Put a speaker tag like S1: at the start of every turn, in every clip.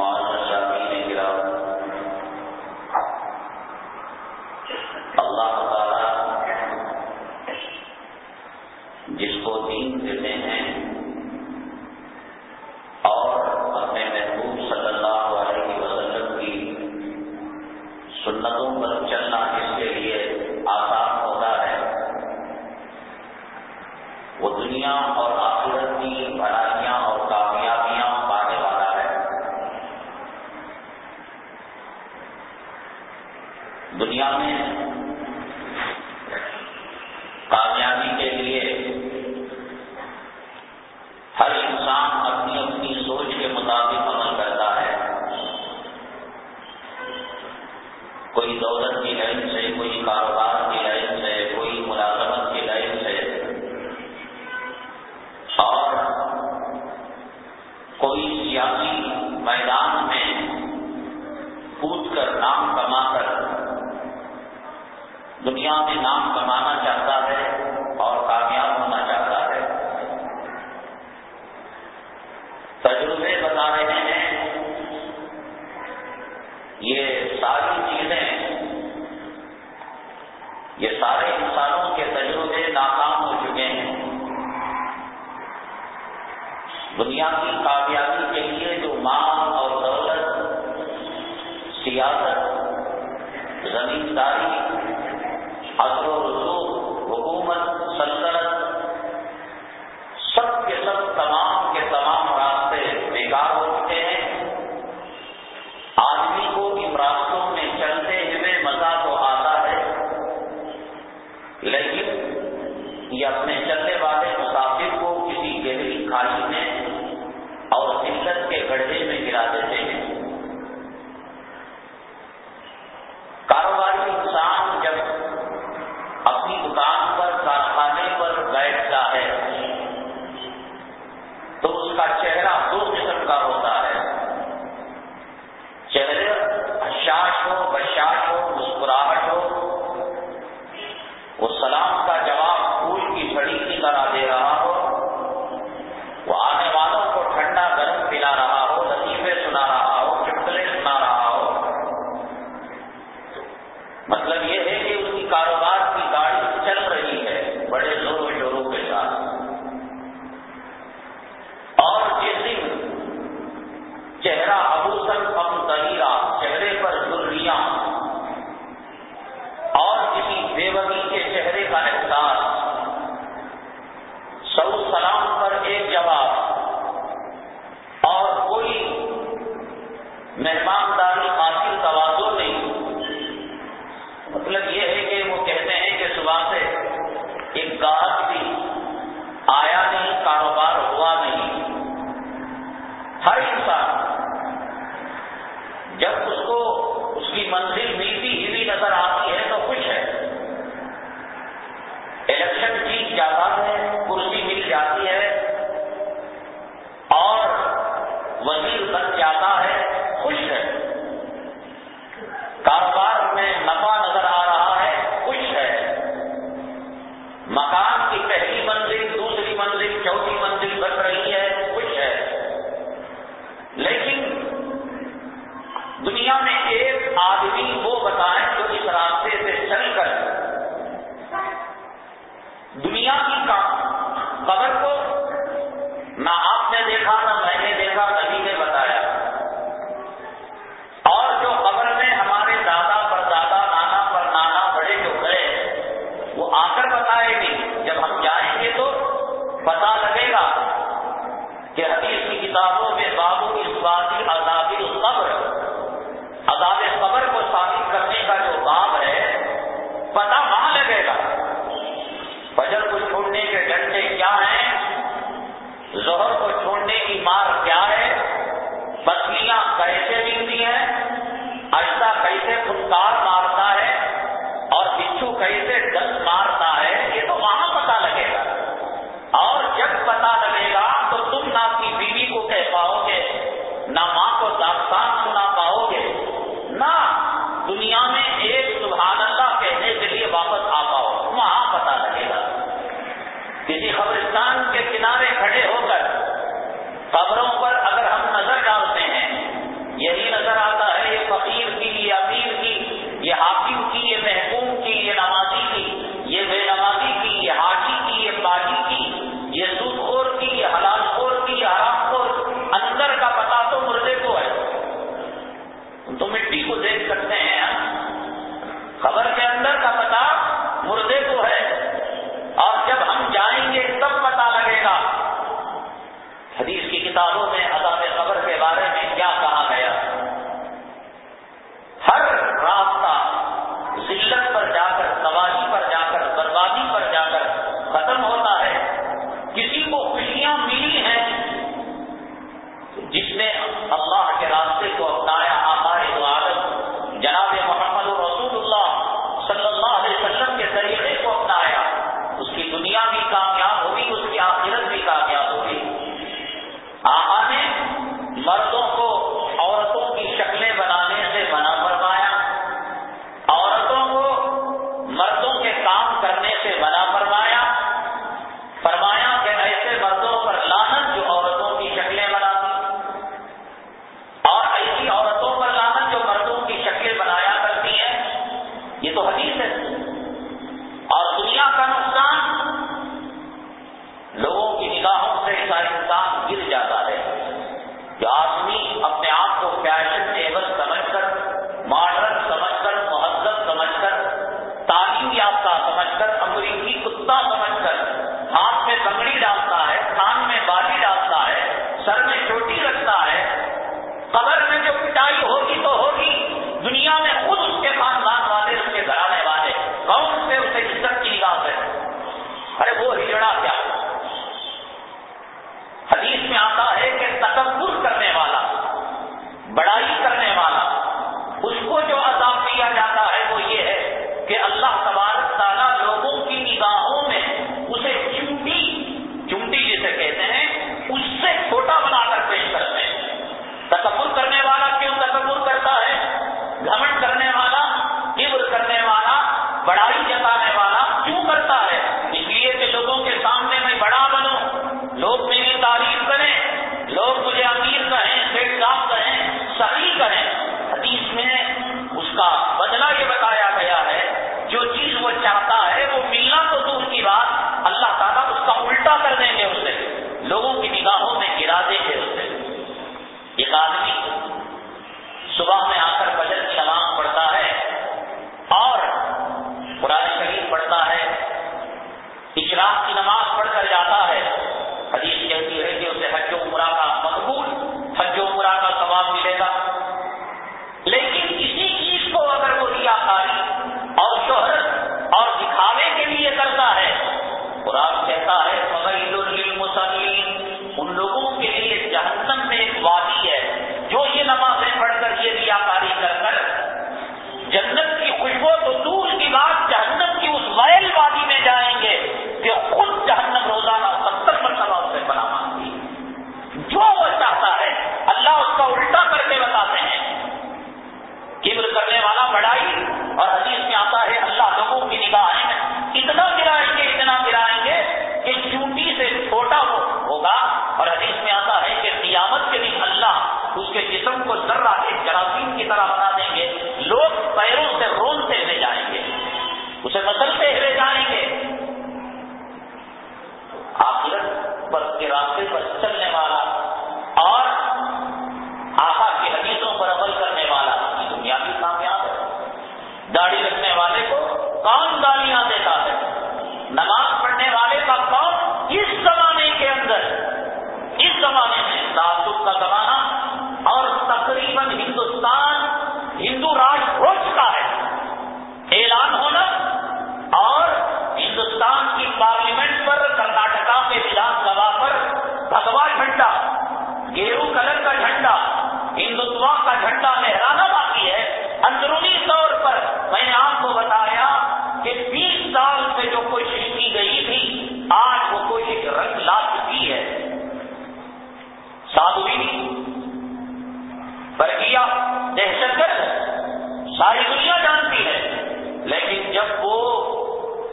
S1: اور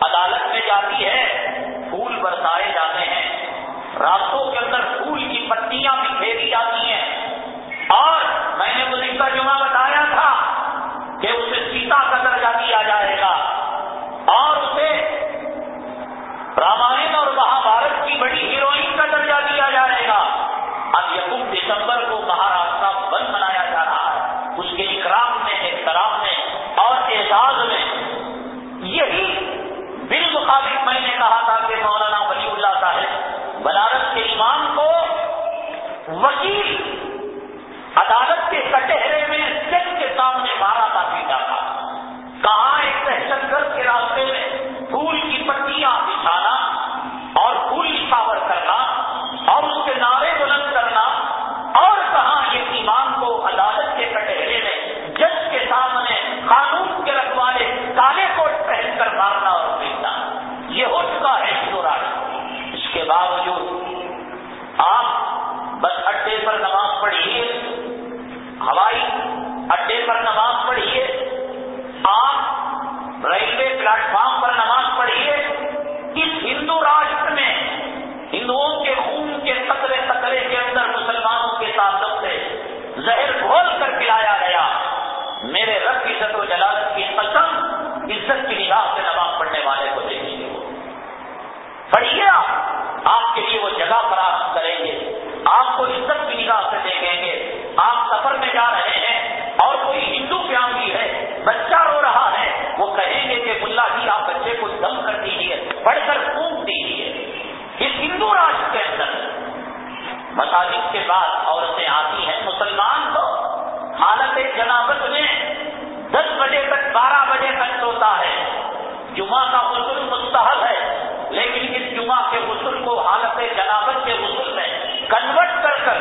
S1: عدالت میں جاتی ہے، پھول برسائے جاتے ہیں۔ راستوں کے اندر پھول کی پتیاں بھی جاتی ہیں۔ اور میں نے گزشتہ جمعہ بتایا تھا کہ اسے سیتا کا درجہ دیا جائے گا۔ اور اسے رامائن اور مہا بھارت کی بڑی کے امام کو وکیل عدالت کے کٹہرے میں سکھ کے سامنے مارا تھا پیٹا تھا کہاں ایک دہشت گرد کے راستے مساجد کے بعد عورتیں آتی ہیں، مسلمان تو حالت جنابت میں دس بجے تک بارہ بجے تک سوتا ہے۔ جمعہ کا غسل مستحب ہے، لیکن اس جمعہ کے غسل کو حالت جنابت کے غسل میں کنورٹ کر کر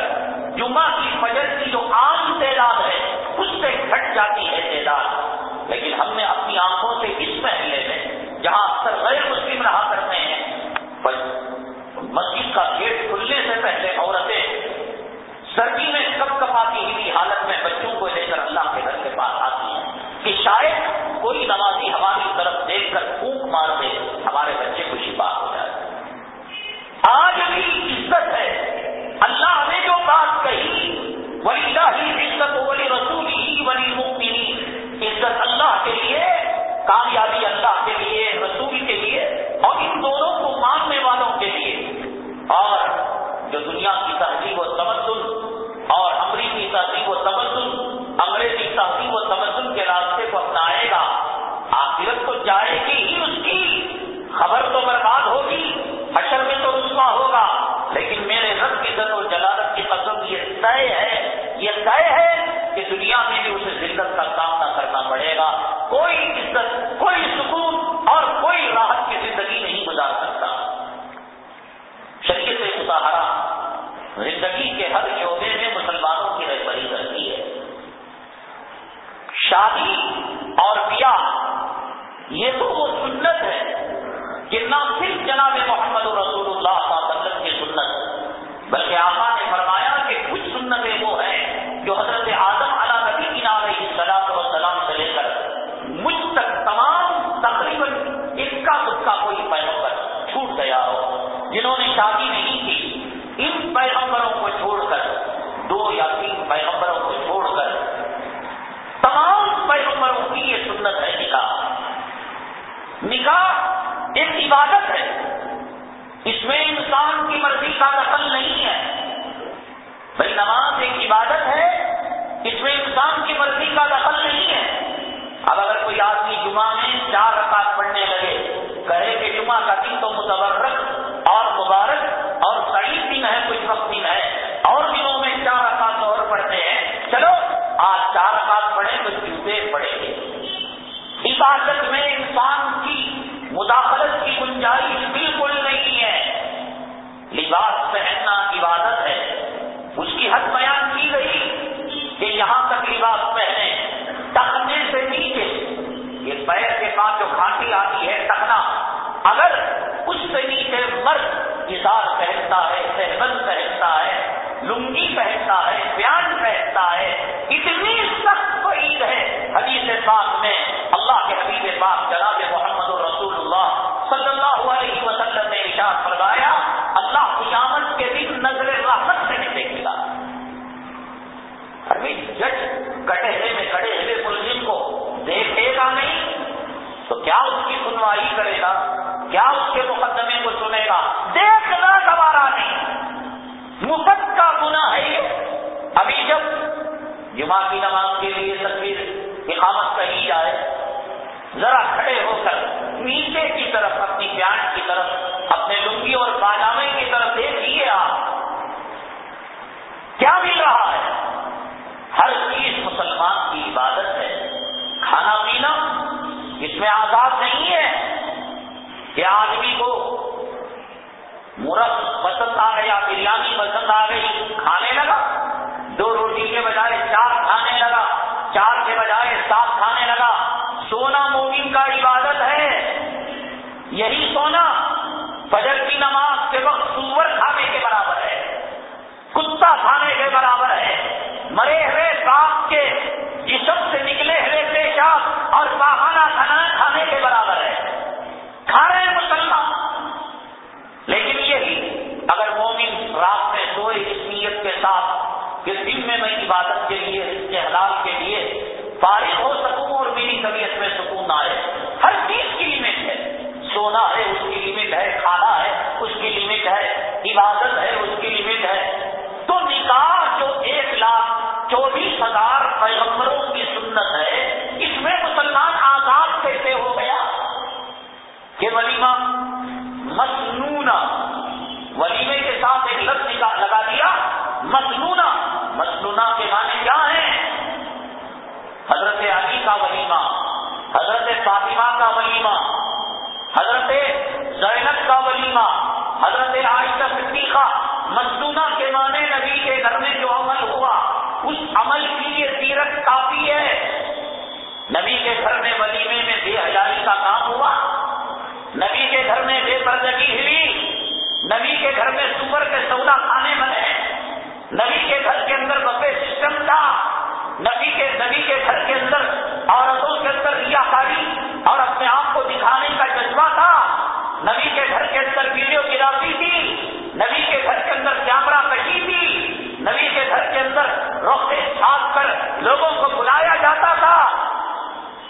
S1: جمعہ کی کی بچوں کو لے کر اللہ کے گھر کے پاس آتی ہیں کہ شاید کوئی نمازی ہماری طرف دیکھ کر پھونک مار دے، ہمارے بچے کو شفا ہو جائے۔ آج بھی عزت ہے۔ اللہ نے جو بات کہی ولی ہی عزت ولی رسول ہی ولی مکتی عزت اللہ کے لیے، کامیابی اللہ کے لیے، رسول کے لیے اور ان دونوں کو ماننے والوں کے لیے۔ اور جو دنیا کی تہذیب و تمدن اور امریکی تہذیب و تمدن، انگریزی تہذیب و تمدن کے راستے کو اپنائے گا۔ آخرت تو جائے گی ہی اس کی۔ خبر تو برباد ہوگی، حشر میں تو رسوا ہوگا۔ لیکن میرے رب کی عزت و جلالت کی قسم یہ طے ہے، یہ طے ہے کہ دنیا میں بھی اسے ذلت کا سامنا کرنا پڑے گا۔ کوئی عزت، کوئی سکون اور کوئی راحت کی زندگی نہیں گزار سکتا۔ شریعت مظاہرہ، زندگی کے ہر شعبے میں مسلمانوں کی رہبری کرتی ہے شادی اور بیاہ، یہ تو وہ سنت ہے کہ نہ صرف جناب محمد رسول اللہ صلی اللہ علیہ وسلم کی سنت، بلکہ آقا نے فرمایا کہ کچھ سنتیں وہ ہیں جو حضرت آدم علا نبی کی نام سلام و سلام سے لے کر مجھ تک تمام تقریباً اس کا خود کا کوئی پیغمبر چھوٹ گیا ہو، جنہوں نے شادی نہیں کی، ان پیغمبروں کو چھوڑ کر دو یا تین پیغمبروں کو مرغوں کی یہ سنت ہے نکاح۔ نکاح ایک عبادت ہے۔ اس میں انسان کی مرضی کا دخل نہیں ہے۔ بھائی نماز ایک عبادت ہے۔ اس میں انسان کی مرضی کا دخل نہیں ہے۔ اب اگر کوئی آدمی جمعہ میں چار رکعت پڑھنے لگے، کہے کہ جمعہ کا دن تو متبرک اور مبارک اور صحیح دن ہے، کوئی وقت دن ہے، اور دنوں میں چار رکعت اور پڑھتے ہیں۔ چلو آج چار رکعت پڑھے تو جوتے پڑیں گے عبادت میں انسان کی مداخلت کی گنجائش بالکل نہیں ہے۔ لباس پہننا عبادت ہے۔ اس کی حد بیان کی گئی کہ یہاں تک لباس پہنے، تخنے سے نیچے۔ یہ پیر کے پاس جو کھانٹی آتی ہے ٹکنا اگر اس سے نیچے مرد اظہار پہنتا ہے سہبند پہنتا ہے، لنگی پہنتا ہے بیان پہنتا ہے سخت ہے، حدیث پاک میں اللہ کے حبیب پاک جناب محمد رسول اللہ صلی اللہ علیہ وسلم نے اشار فرمایا، اللہ قیامت کے دن نظر رحمت سے نہیں دیکھے گا۔ ابھی جج کٹہرے میں کھڑے ہوئے ملزم کو دیکھے گا نہیں، تو کیا اس کی سنوائی کرے گا؟ کیا اس کے مقدمے کو سنے گا؟ دیکھنا گوارا نہیں۔ مفت کا گنا ہے یہ۔ ابھی جب جمعہ کی نماز اقامت کہی جائے، ذرا کھڑے ہو کر نیچے کی طرف، اپنی پیانٹ کی طرف، اپنے لنگی اور پاجامے کی طرف دیکھیے آپ۔ کیا مل رہا ہے؟ ہر چیز مسلمان کی عبادت ہے۔ کھانا پینا، اس میں آزاد نہیں ہے۔ کہ آدمی کو مرف پسند آ گیا، بریانی پسند آ گئی، کھانے لگا، دو روٹی کے بجائے چار کھانے لگا چار کے بجائے سات کھانے لگا سونا مومن کا عبادت ہے یہی سونا فجر کی نماز کے وقت سور کھانے کے برابر ہے۔ کتا کھانے کے برابر ہے۔ مرے ہوئے باپ کے جسم سے نکلے ہوئے پیشاب اور پاخانہ کھانا کھانے کے برابر ہے۔ کھا رہے ہیں مسلمان۔ لیکن یہی، اگر مومن رات میں سوئے اس نیت کے ساتھ کہ دن میں میں عبادت کے لیے اس کے حلال کے لیے فارغ ہو سکوں اور میری طبیعت میں سکون آئے، ہر چیز کی لمٹ ہے۔ سونا ہے اس عبادت ہے، اس کی لمٹ ہے۔ تو نکاح جو ایک لاکھ چوبیس ہزار پیغمبروں کی سنت ہے، اس میں مسلمان آزاد کیسے ہو گیا؟ کہ ولیمہ مصنون ولیمے کے ساتھ ایک لفظ لگا دیا مصنون مصنوع کے معنی کیا ہیں؟ حضرت علی کا ولیمہ، حضرت فاطمہ کا ولیمہ، حضرت زینب کا ولیمہ حضرت عائشہ صدیقہ مصنوعہ کے معنی نبی کے گھر میں جو عمل ہوا، اس عمل کی یہ سیرت کافی ہے۔ نبی کے گھر میں ولیمے میں بے حجاری کا کام ہوا۔ نبی کے گھر میں بے پردگی ہوئی نبی کے گھر میں سور کے سودا کھانے بنے۔ نبی کے گھر کے اندر بفے سسٹم تھا۔ نبی کے ویڈیو گرافی تھی، نبی کے گھر کے اندر کیمرہ کشی تھی، نبی کے گھر کے اندر روکے چھاپ کر لوگوں کو بلایا جاتا تھا۔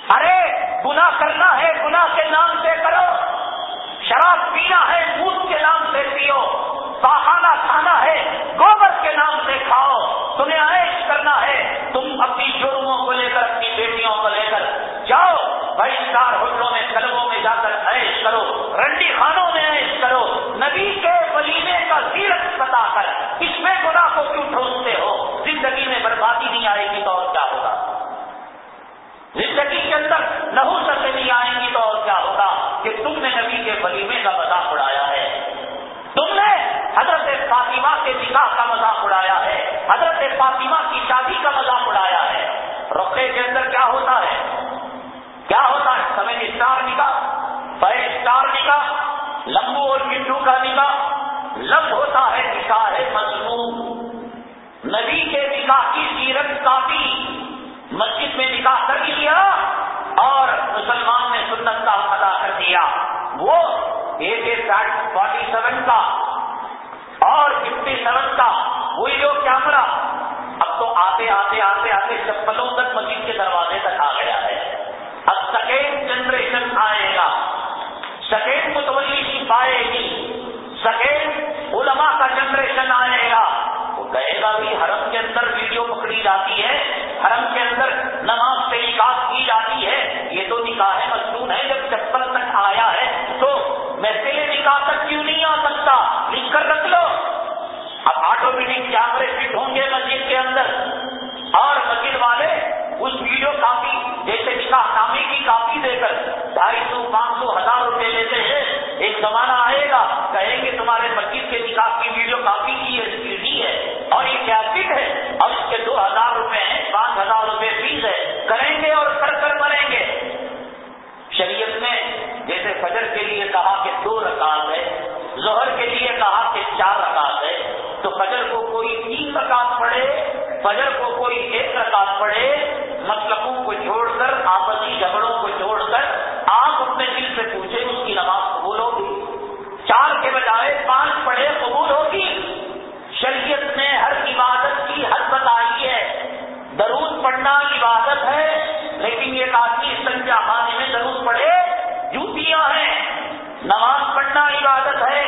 S1: ارے گنا کرنا ہے گنا کے نام سے کرو۔ شراب پینا ہے، دودھ کے نام سے پیو۔ پہانا کھانا ہے، گوبر کے نام سے کھاؤ۔ تمہیں عائش کرنا ہے، تم اپنی جرموں کو لے کر، اپنی بیٹیوں کو لے کر جاؤ۔ بہشکار ہوٹلوں میں کلبوں میں جا کر عائش کرو۔ رنڈی خانوں میں عائش کرو نبی کے ولیمے کا سیرت بتا کر اس میں گنا کو کیوں ٹھوستے ہو؟ زندگی میں بربادی نہیں آئے گی تو اور کیا ہوگا؟ زندگی کے اندر نحو سکے نہیں آئیں گی تو اور کیا ہوگا؟ کہ تم نے نبی کے ولیمے کا مذاق اڑایا ہے۔ تم نے حضرت فاطمہ کے نکاح کا مذاق اڑایا ہے۔ حضرت فاطمہ کی شادی کا مذاق اڑایا ہے۔ رقے کے اندر کیا ہوتا ہے؟ کیا ہوتا ہے؟ سمے اسٹار نکاح۔ فائیو اسٹار نکاح لمبو اور منڈو کا نکاح، لب ہوتا ہے نکاح ہے مضمون نبی کے نکاح کی سیرت کافی، مسجد میں نکاح کر لیا اور مسلمان نے سنت کا ادا کر دیا۔ وہ ایک ایک فورٹی سیون کا اور ففٹی سیون کا ویڈیو کیمرا اب تو آتے آتے آتے آتے چپلوں تک مسجد کے دروازے تک آ گیا ہے۔ اب سیکنڈ جنریشن آئے گا۔ سیکنڈ متولی پائے گی۔ سیکنڈ علماء کا جنریشن آئے گا۔ وہ کہے گا بھی حرم کے اندر ویڈیو پکڑی جاتی ہے، حرم کے اندر نماز سے نکاح کی جاتی ہے۔ یہ تو نکاح مصنون ہے، جب چپل تک آیا ہے تو محفل نکاح تک کیوں نہیں آ سکتا؟ لکھ کر رکھ لو۔ اب آٹومیٹک کیمرے فٹ ہوں گے مسجد کے اندر اور مسجد والے اس ویڈیو کاپی جیسے نکاح نامی کی کاپی دے کر ڈھائی سو، پانچ سو، ہزار روپے لیتے ہیں، ایک زمانہ آئے گا، کہیں گے تمہارے مسجد کے نکاح کی ویڈیو کاپی کی یہ سی ڈی ہے اور یہ کیسٹ ہے اور اس کے دو ہزار روپے ہیں، پانچ ہزار روپے فیس ہے، کریں گے اور کر کر مریں گے۔ شریعت میں جیسے فجر کے لیے کہا کہ دو رکعت ہے، ظہر کے لیے کہا کہ چار رکعت ہے، تو فجر کو کوئی تین رکعت پڑے فجر کو کوئی ایک رکعت پڑے مسلقوں کو چھوڑ کر، آپسی جھگڑوں کو چھوڑ کر آپ اپنے دل سے پوچھیں، اس کی نماز قبول ہوگی؟ چار کے بجائے پانچ پڑھے قبول ہوگی؟ شریعت نے ہر عبادت کی حد بتائی ہے درود پڑھنا عبادت ہے، لیکن یہ آدمی سنجا خانے میں درود پڑھے جوتیاں ہیں نماز پڑھنا عبادت ہے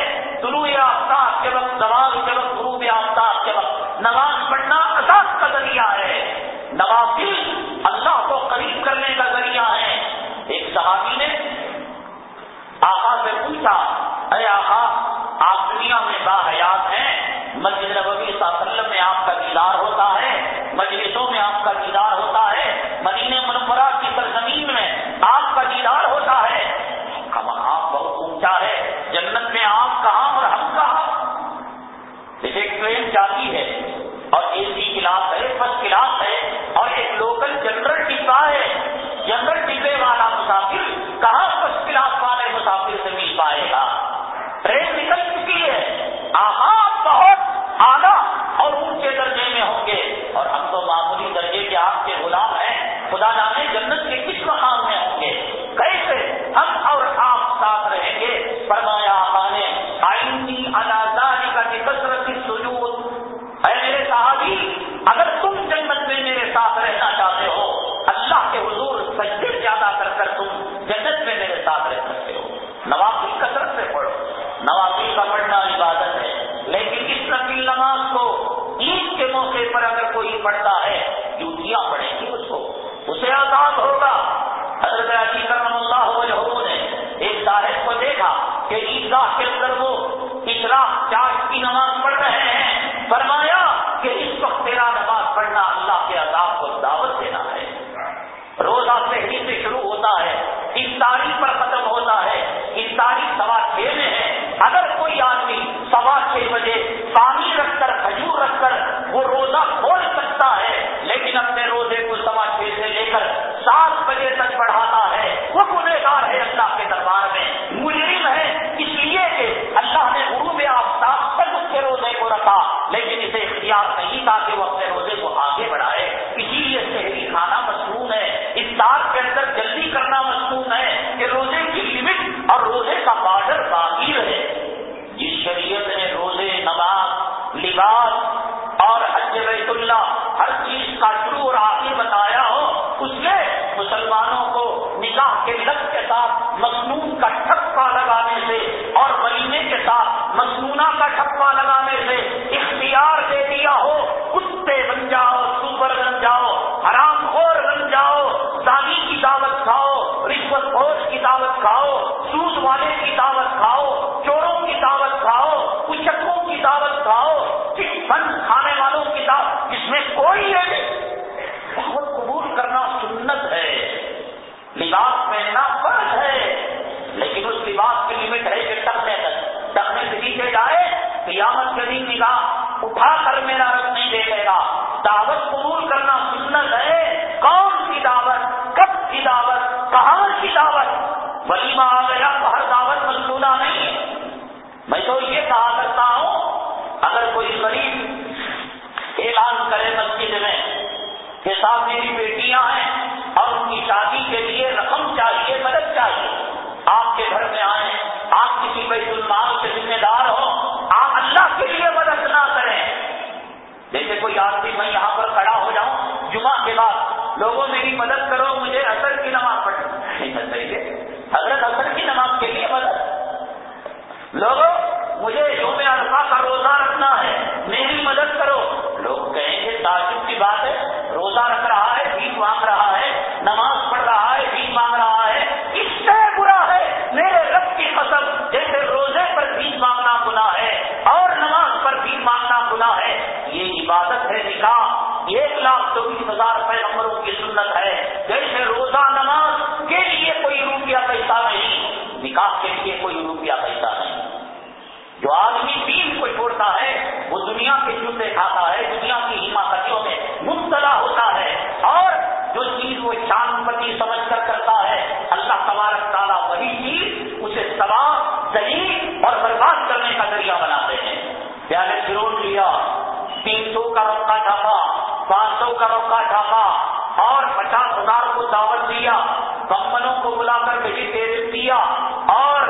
S1: ولیمہ آ گیا تو ہر دعوت مصنوعہ نہیں میں تو یہ کہا کرتا ہوں، اگر کوئی غریب اعلان کرے مسجد میں کہ صاحب میری بیٹیاں ہیں اور ان کی شادی کے لیے رقم چاہیے، مدد چاہیے، آپ کے گھر میں آئے آپ کسی بیت المال کے ذمہ دار ہو آپ اللہ کے لیے مدد نہ کریں۔ جیسے کوئی آدمی میں یہاں دنیا کے جوتے کھاتا ہے، دنیا کی حماقتوں میں مبتلا ہوتا ہے۔ اور جو چیز وہ چاند پتی سمجھ کر کرتا ہے، اللہ تبارک تعالیٰ وہی چیز اسے تباہ دلیل اور برباد کرنے کا ذریعہ بناتے ہیں۔ پیارے سروٹ لیا تین سو کا رقا ڈھاپا پانچ سو کا رقا ڈھاپا اور پچاس ہزار کو دعوت دیا، کمپنوں کو بلا کر ویجیٹیرین دیا اور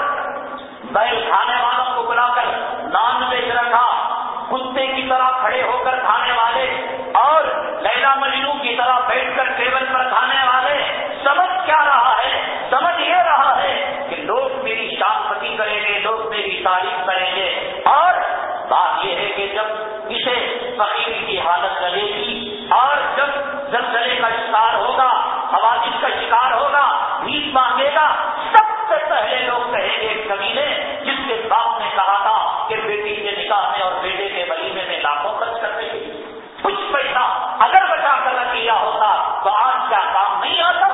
S1: بیل کھانے والوں کو بلا کر نان ویج رکھا طرح کھڑے ہو کر کھانے والے اور لیلا مجنو کی طرح بیٹھ کر ٹیبل پر کھانے والے، سمجھ کیا رہا ہے؟ سمجھ یہ رہا ہے کہ لوگ میری شان پتی کریں گے، لوگ میری تعریف کریں گے۔ اور بات یہ ہے کہ جب اسے فقیر کی حالت لگے گی اور جب زلزلے کا شکار ہوگا، حوادث کا شکار ہوگا نیت مانگے گا، سب سے پہلے لوگ کہیں گے کمینے جس کے باپ نے کہا تھا کہ بیٹی کے نکاح میں اور بیٹے لاکھوں خرچ کر دیں۔ کچھ پیسہ اگر بچا کر رکھ لیا ہوتا تو آج کیا کام نہیں آتا؟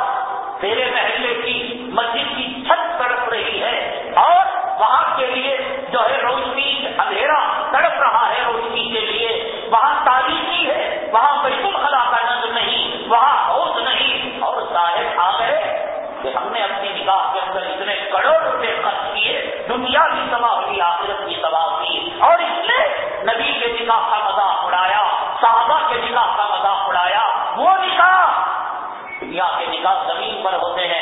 S1: تیرے محلے کی مسجد کی چھت تڑپ رہی ہے اور وہاں کے لیے جو ہے روشنی، اندھیرا تڑپ رہا ہے روشنی کے لیے۔ وہاں تاریخی ہے، وہاں بیت الخلا کا نظر نہیں، وہاں ہوش نہیں۔ اور صاحب آ گئے کہ ہم نے اپنی نگاہ کے اندر اتنے کروڑ روپے خرچ کیے، دنیا کی تباہ ہوئی، آخرت کی تباہ کی اور اس نکاح کا مذاق اڑایا، صحابہ کے نکاح کا مذاق اڑایا، وہ نکاح دنیا کے نکاح زمین پر ہوتے ہیں۔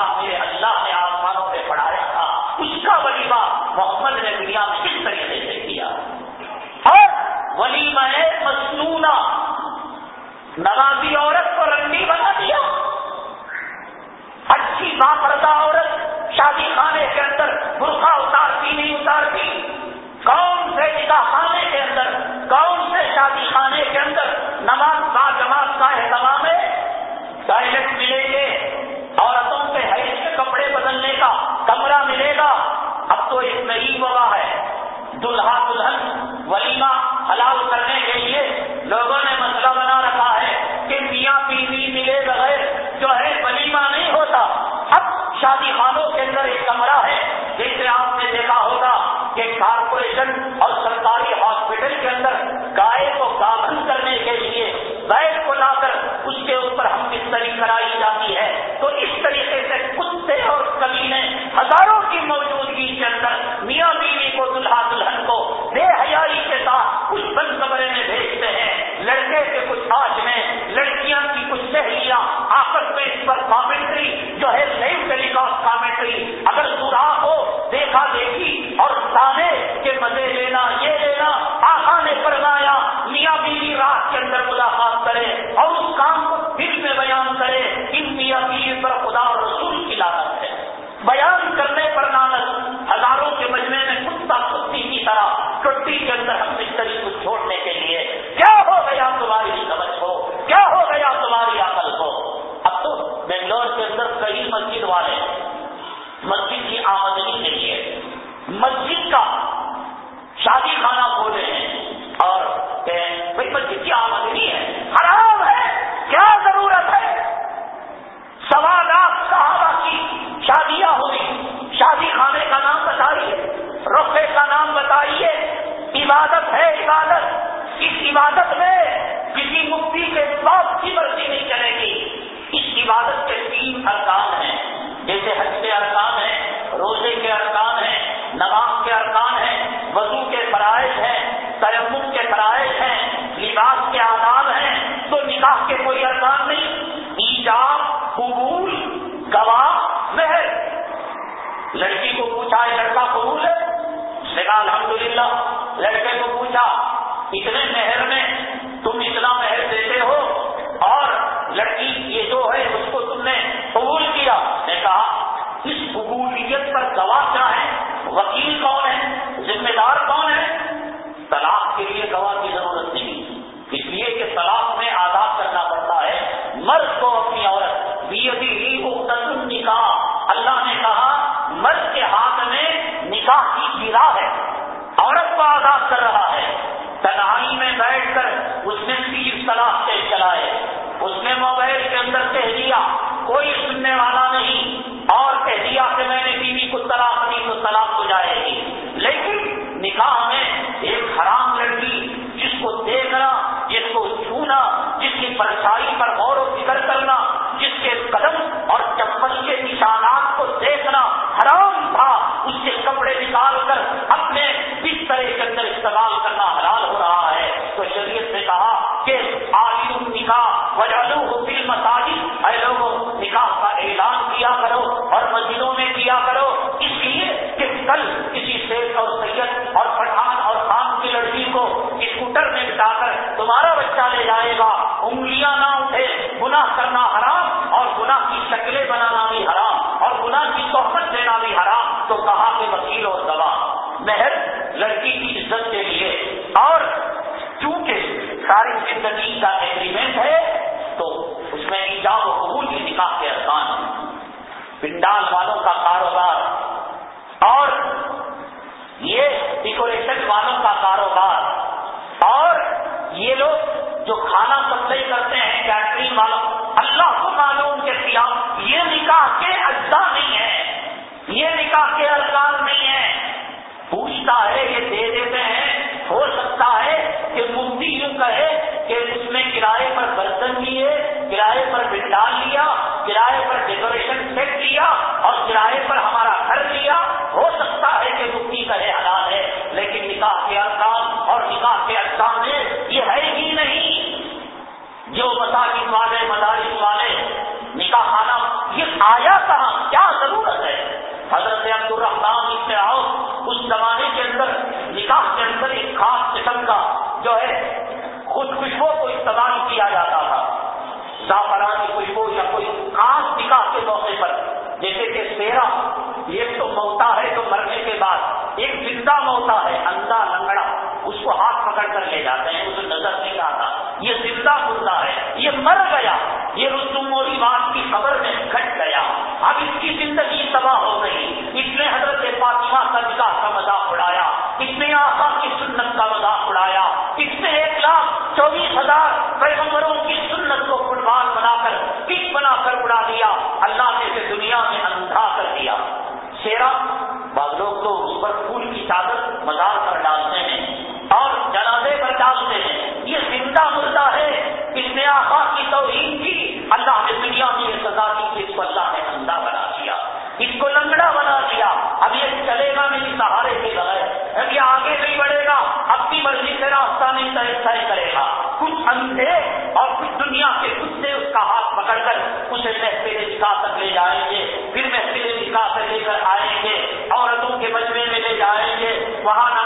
S1: کا اللہ نے آسمانوں پہ پڑھایا تھا۔ اس کا ولیمہ محمد نے دنیا میں کس طریقے سے کیا؟ اور ولیمہ مصنوعہ، نوازی عورت کہ کارپوریشن اور سرکاری ہاسپٹل کے اندر گائے کو پابند کرنے کے لیے بیل کو لا کر اس کے اوپر ہم بستری کرائی جاتی ہے۔ تو اس طریقے سے کتے اور کمینے ہزاروں کی موجودگی کے اندر میاں بیوی کو دلہا دلہن کو بے حیائی کے ساتھ کچھ بند کمرے میں بھیجتے ہیں۔ لڑکے کے کچھ آج میں لڑکیاں کی کچھ سہیلیاں آپس میں اس پر کامنٹری جو ہے لائف ٹیلی کاسٹ کامنٹری اگر سورا ہو، دیکھا دیکھی اور ساتھ کرنا حرام اور گناہ کی شکلیں بنانا اس کی زندگی تباہ ہو گئی۔ اس نے حضرت بادشاہ کا کا مذاق اڑایا۔ اس نے آقا کی سنت کا مذاق اڑایا۔ اس نے ایک لاکھ چوبیس ہزار پیغمبروں کی سنت کو قربان بنا کر کس بنا کر اڑا دیا۔ اللہ نے اسے دنیا میں اندھا کر دیا۔ شیرا بعض کو اس پر پھول کی طاقت مزار پر ڈالتے ہیں اور جنازے پر ڈالتے ہیں۔ یہ زندہ مردہ ہے۔ اس نے آقا کی توہین کی۔ اللہ نے دنیا کی سزا دی اس کو اللہ اب یہ چلے گا نہیں سہارے کے بغیر۔ اب یہ آگے نہیں بڑھے گا، اپنی مرضی سے راستہ نہیں طے کرے گا۔ کچھ اندھے اور کچھ دنیا کے سے اس کا ہاتھ پکڑ کر اسے محفل نکاح تک لے جائیں گے۔ پھر محفل نکاح سے لے کر آئیں گے، عورتوں کے بچوے میں لے جائیں گے۔ وہاں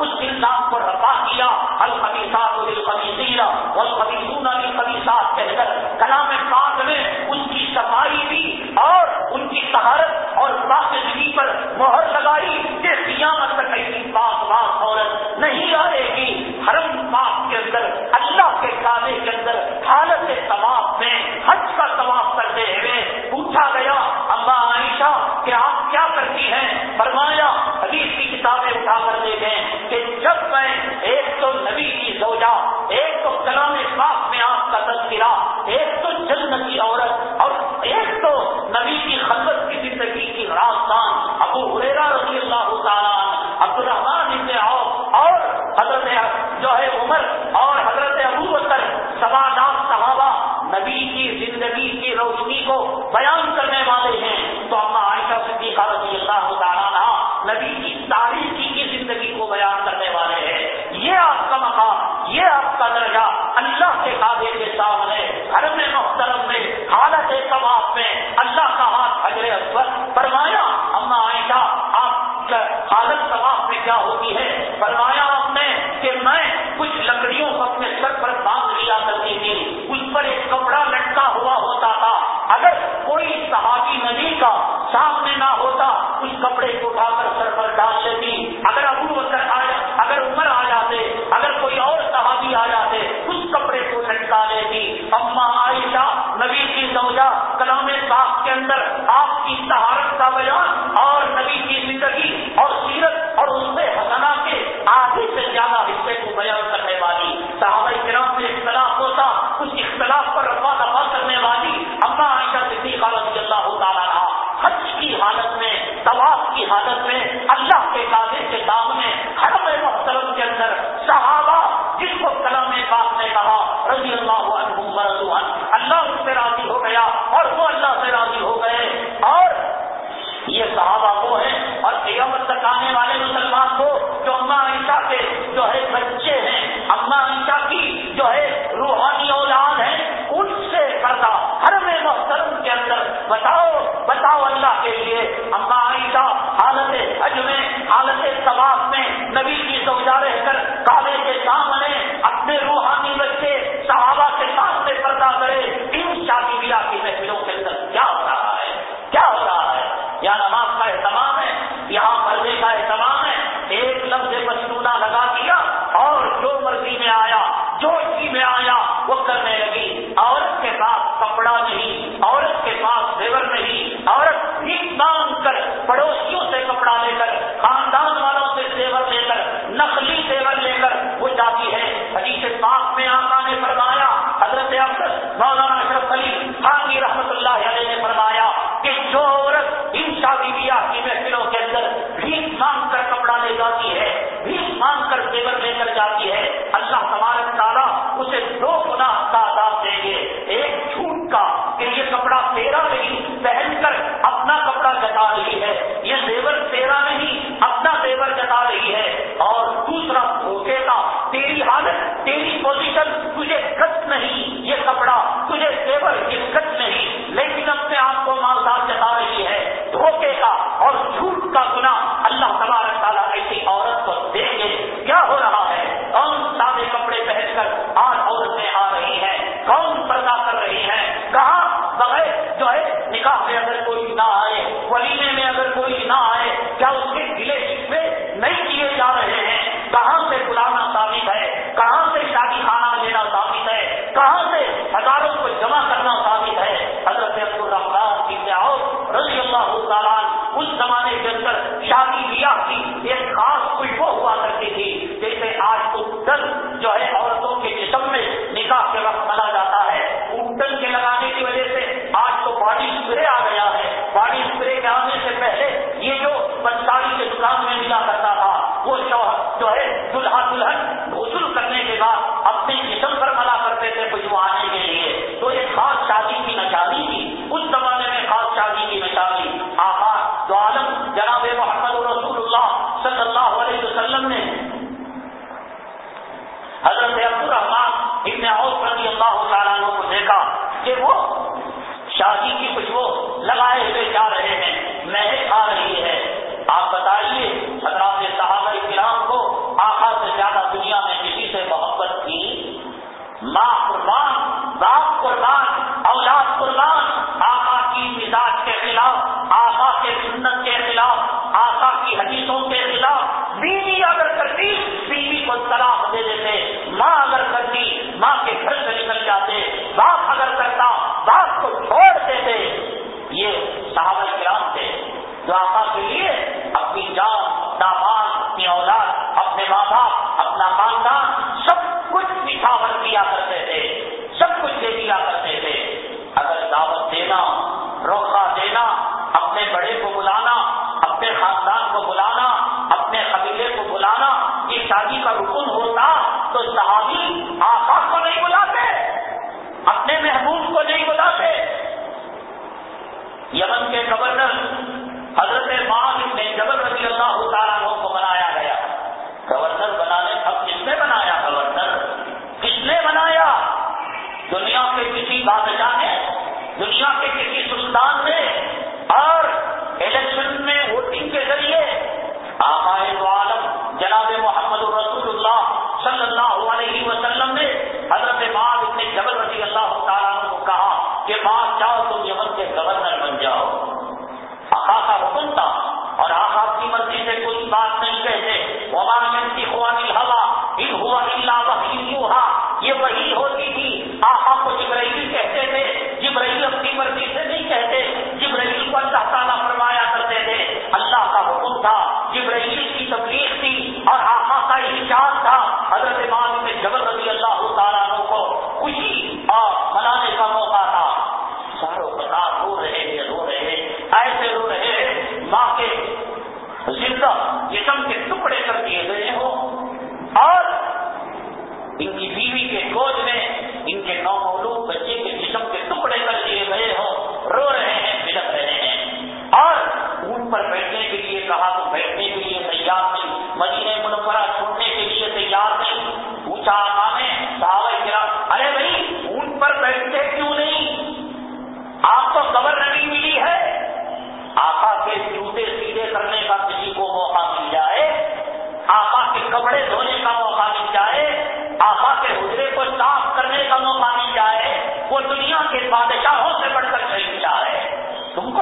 S1: اس الزام پر رفا کیا الخبیثات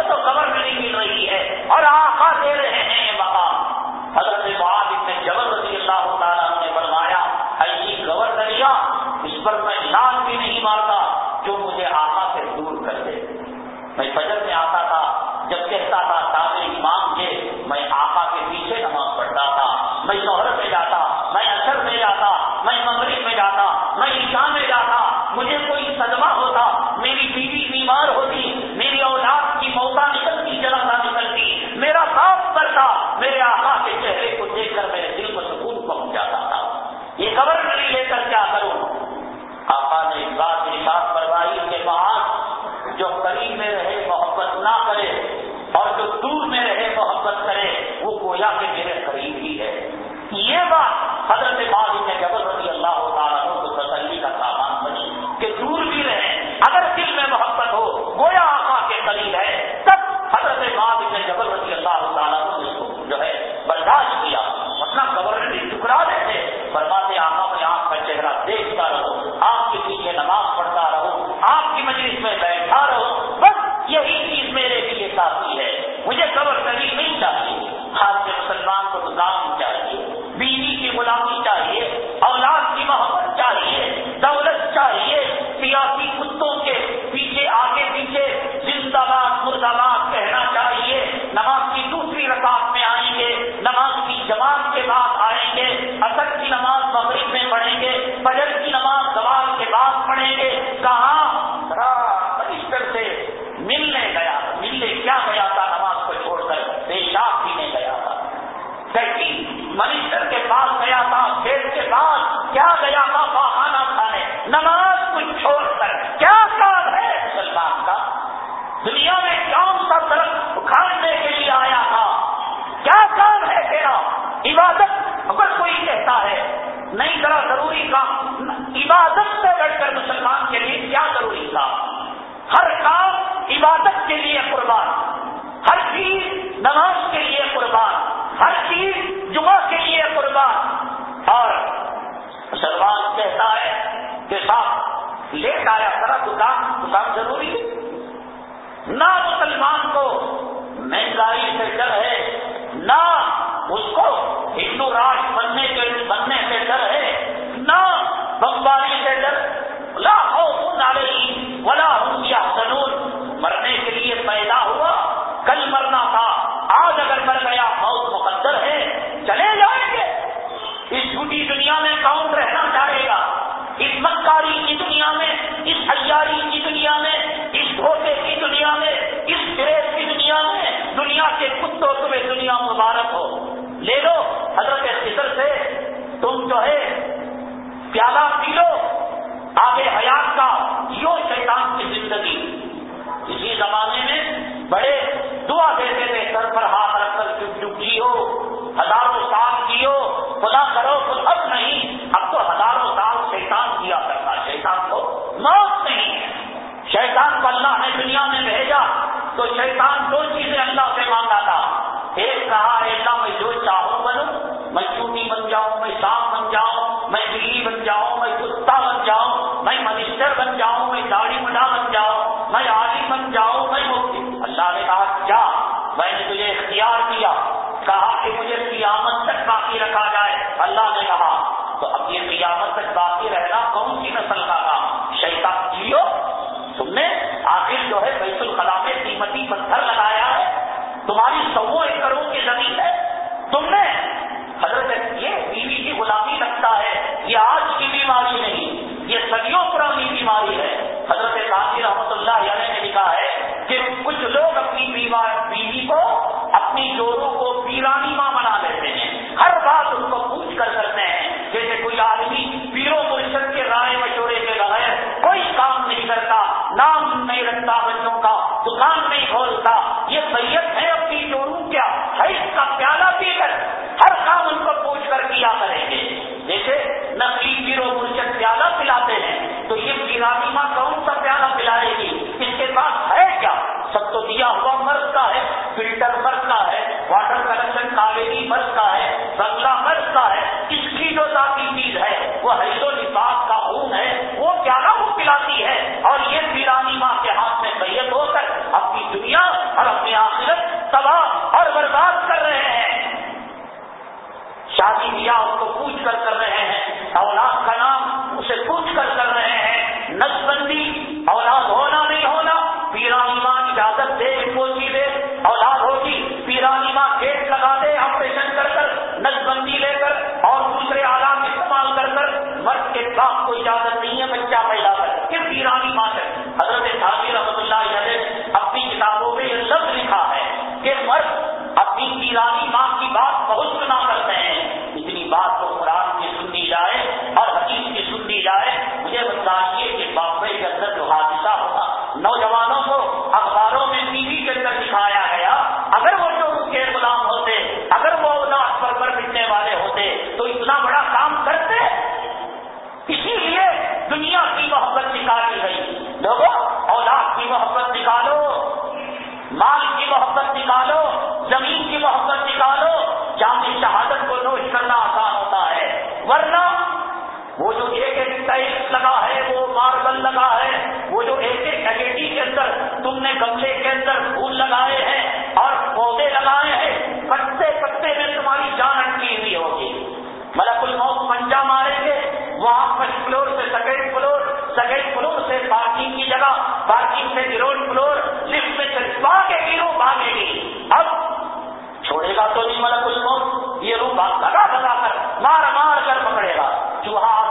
S1: تو خبر بھی نہیں مل رہی ہے اور آخا دے رہے ہیں مسلمان کہتا ہے کہ صاحب لیٹ آیا ذرا دکان دکان ضروری ہے۔ نہ مسلمان کو مہنگائی سے ڈر ہے، نہ اس کو ہندو راج بننے کے، بننے سے ڈر ہے، نہ بمباری سے ڈر۔ لا علیہ ولا یا سنور مرنے کے لیے پیدا ہوا، کل مرنا تھا، آج اگر مر گیا بہت مقدر ہے۔ چلے جائیں گے دنیا میں کون رہنا چاہے گا۔ اس مکاری کی دنیا میں، اس ہیاری کی دنیا میں، اس دھوکے کی دنیا میں، اس گریز کی دنیا میں دنیا کے کتوں تمہیں دنیا مبارک ہو۔ لے لو حضرت فکر سے، تم جو ہے، پیالہ پی لو۔ آگے حیات کا جیو شیطان کی زندگی۔ اسی زمانے میں بڑے دعا دیتے تھے، سر پر ہاتھ رکھ کر چپ چپ جیو ہزاروں سال جیو خدا کرو تو اب نہیں، اب تو ہزاروں سال شیطان کیا کرتا شیطان کو موت نہیں ہے۔ شیطان کو اللہ نے دنیا میں بھیجا، تو شیطان دو چیزیں اللہ سے مانگا تھا۔ ایک کہا ایسا میں جو چاہوں بنوں، میں چوٹی بن جاؤں، میں سانپ بن جاؤں، میں بلی بن جاؤں، میں کتا بن جاؤں، میں منسٹر بن جاؤں، میں داڑھی مڈا بن جاؤں، میں عالم بن جاؤں، میں مفتی۔ اللہ نے کہا کیا میں نے تجھے اختیار کیا۔ کہا کہ مجھے قیامت تک باقی رکھا جائے۔ اللہ نے کہا، تو اب یہ قیامت تک باقی رہنا کون سی نسل کا تھا شیطان جیو، تم نے آخر جو ہے بیت الخلا میں قیمتی پتھر لگایا ہے۔ تمہاری سو ایکڑوں کی زمین ہے۔ تم نے، حضرت یہ بیوی کی غلامی لگتا ہے۔ یہ آج کی بیماری نہیں۔ یہ صدیوں پرانی بیماری ہے۔ حضرت کافی رحمت اللہ علیہ نے لکھا ہے کہ کچھ لوگ اپنی بیوی کو اپنی جوڑوں کو پیرانی ماں بنا لیتے ہیں۔ ہر بات ان کو پوچھ کر کرتے ہیں۔ جیسے کوئی آدمی پیروں مرشد کے رائے مشورے کے بغیر کوئی کام نہیں کرتا، نام نہیں رکھتا، بچوں کا دکان نہیں کھولتا، یہ سید ہے اپنی جوڑوں کیا؟ ہے کا پیالہ پی کر ہر کام ان کو پوچھ کر کیا کریں گے۔ جیسے نقلی پیرو مرشد پیالہ پلاتے ہیں، تو یہ پیرانی ماں کون سا پیالہ پلائے گی؟ اس کے پاس ہے کیا؟ سب تو دیا ہوا مرض کا ہے، فلٹر مرض کا ہے، واٹر کنیکشن کاویری مرض کا ہے، بنگلہ مرض کا ہے۔ اس کی جو ذاتی چیز ہے، وہ حید و لفاظ کا خون ہے، وہ کیا نہ وہ پلاتی ہے۔ اور یہ پیرانی ماں کے ہاتھ میں بیت ہو کر اپنی دنیا اور اپنی آخرت تباہ اور برباد کر رہے ہیں۔ شادی بیاہ اس کو پوچھ کر کر رہے ہیں۔ اولاد کا نام اسے پوچھ کر کر رہے ہیں۔ نسبندی، اولاد ہونا نہیں ہونا، پیرانی ماں اجازت دے، پوچھی دے۔ اولاد ہوگی، پیرانی ماں گیٹ لگا دے، آپریشن کر کر، نسبندی لے کر اور دوسرے آلات استعمال کر کر۔ مرد کے باپ کو اجازت نہیں ہے، بچہ پیدا کر۔ کہ پیرانی ماں ہے۔ حضرت حاضر رحمۃ اللہ علیہ اپنی کتابوں میں یہ لفظ لکھا۔ کہ مرد اپنی ایرانی ماں زمین کی محبت نکالو، جامع شہادت کو نوش کرنا آسان ہوتا ہے۔ ورنہ وہ جو ایک ایک ٹائلس لگا ہے، وہ ماربل لگا ہے، وہ جو ایک ایک اگیٹی کے اندر تم نے گملے کے اندر پھول لگائے ہیں اور پودے لگائے ہیں پتے پتے میں تمہاری جان اٹکی ہوئی ہوگی۔ ملک الموت پنجا ماریں گے، وہاں فرسٹ فلور سے سیکنڈ فلور سیکنڈ فلور سے پارکنگ کی جگہ پارکنگ سے گراؤنڈ فلور، لفٹ میں چلوا کے گرو بھاگے گی۔ اب چھوڑے گا تو نہیں مطلب ملک الموت یہ روح لگا لگا کر مار مار کر پکڑے گا۔ چوہا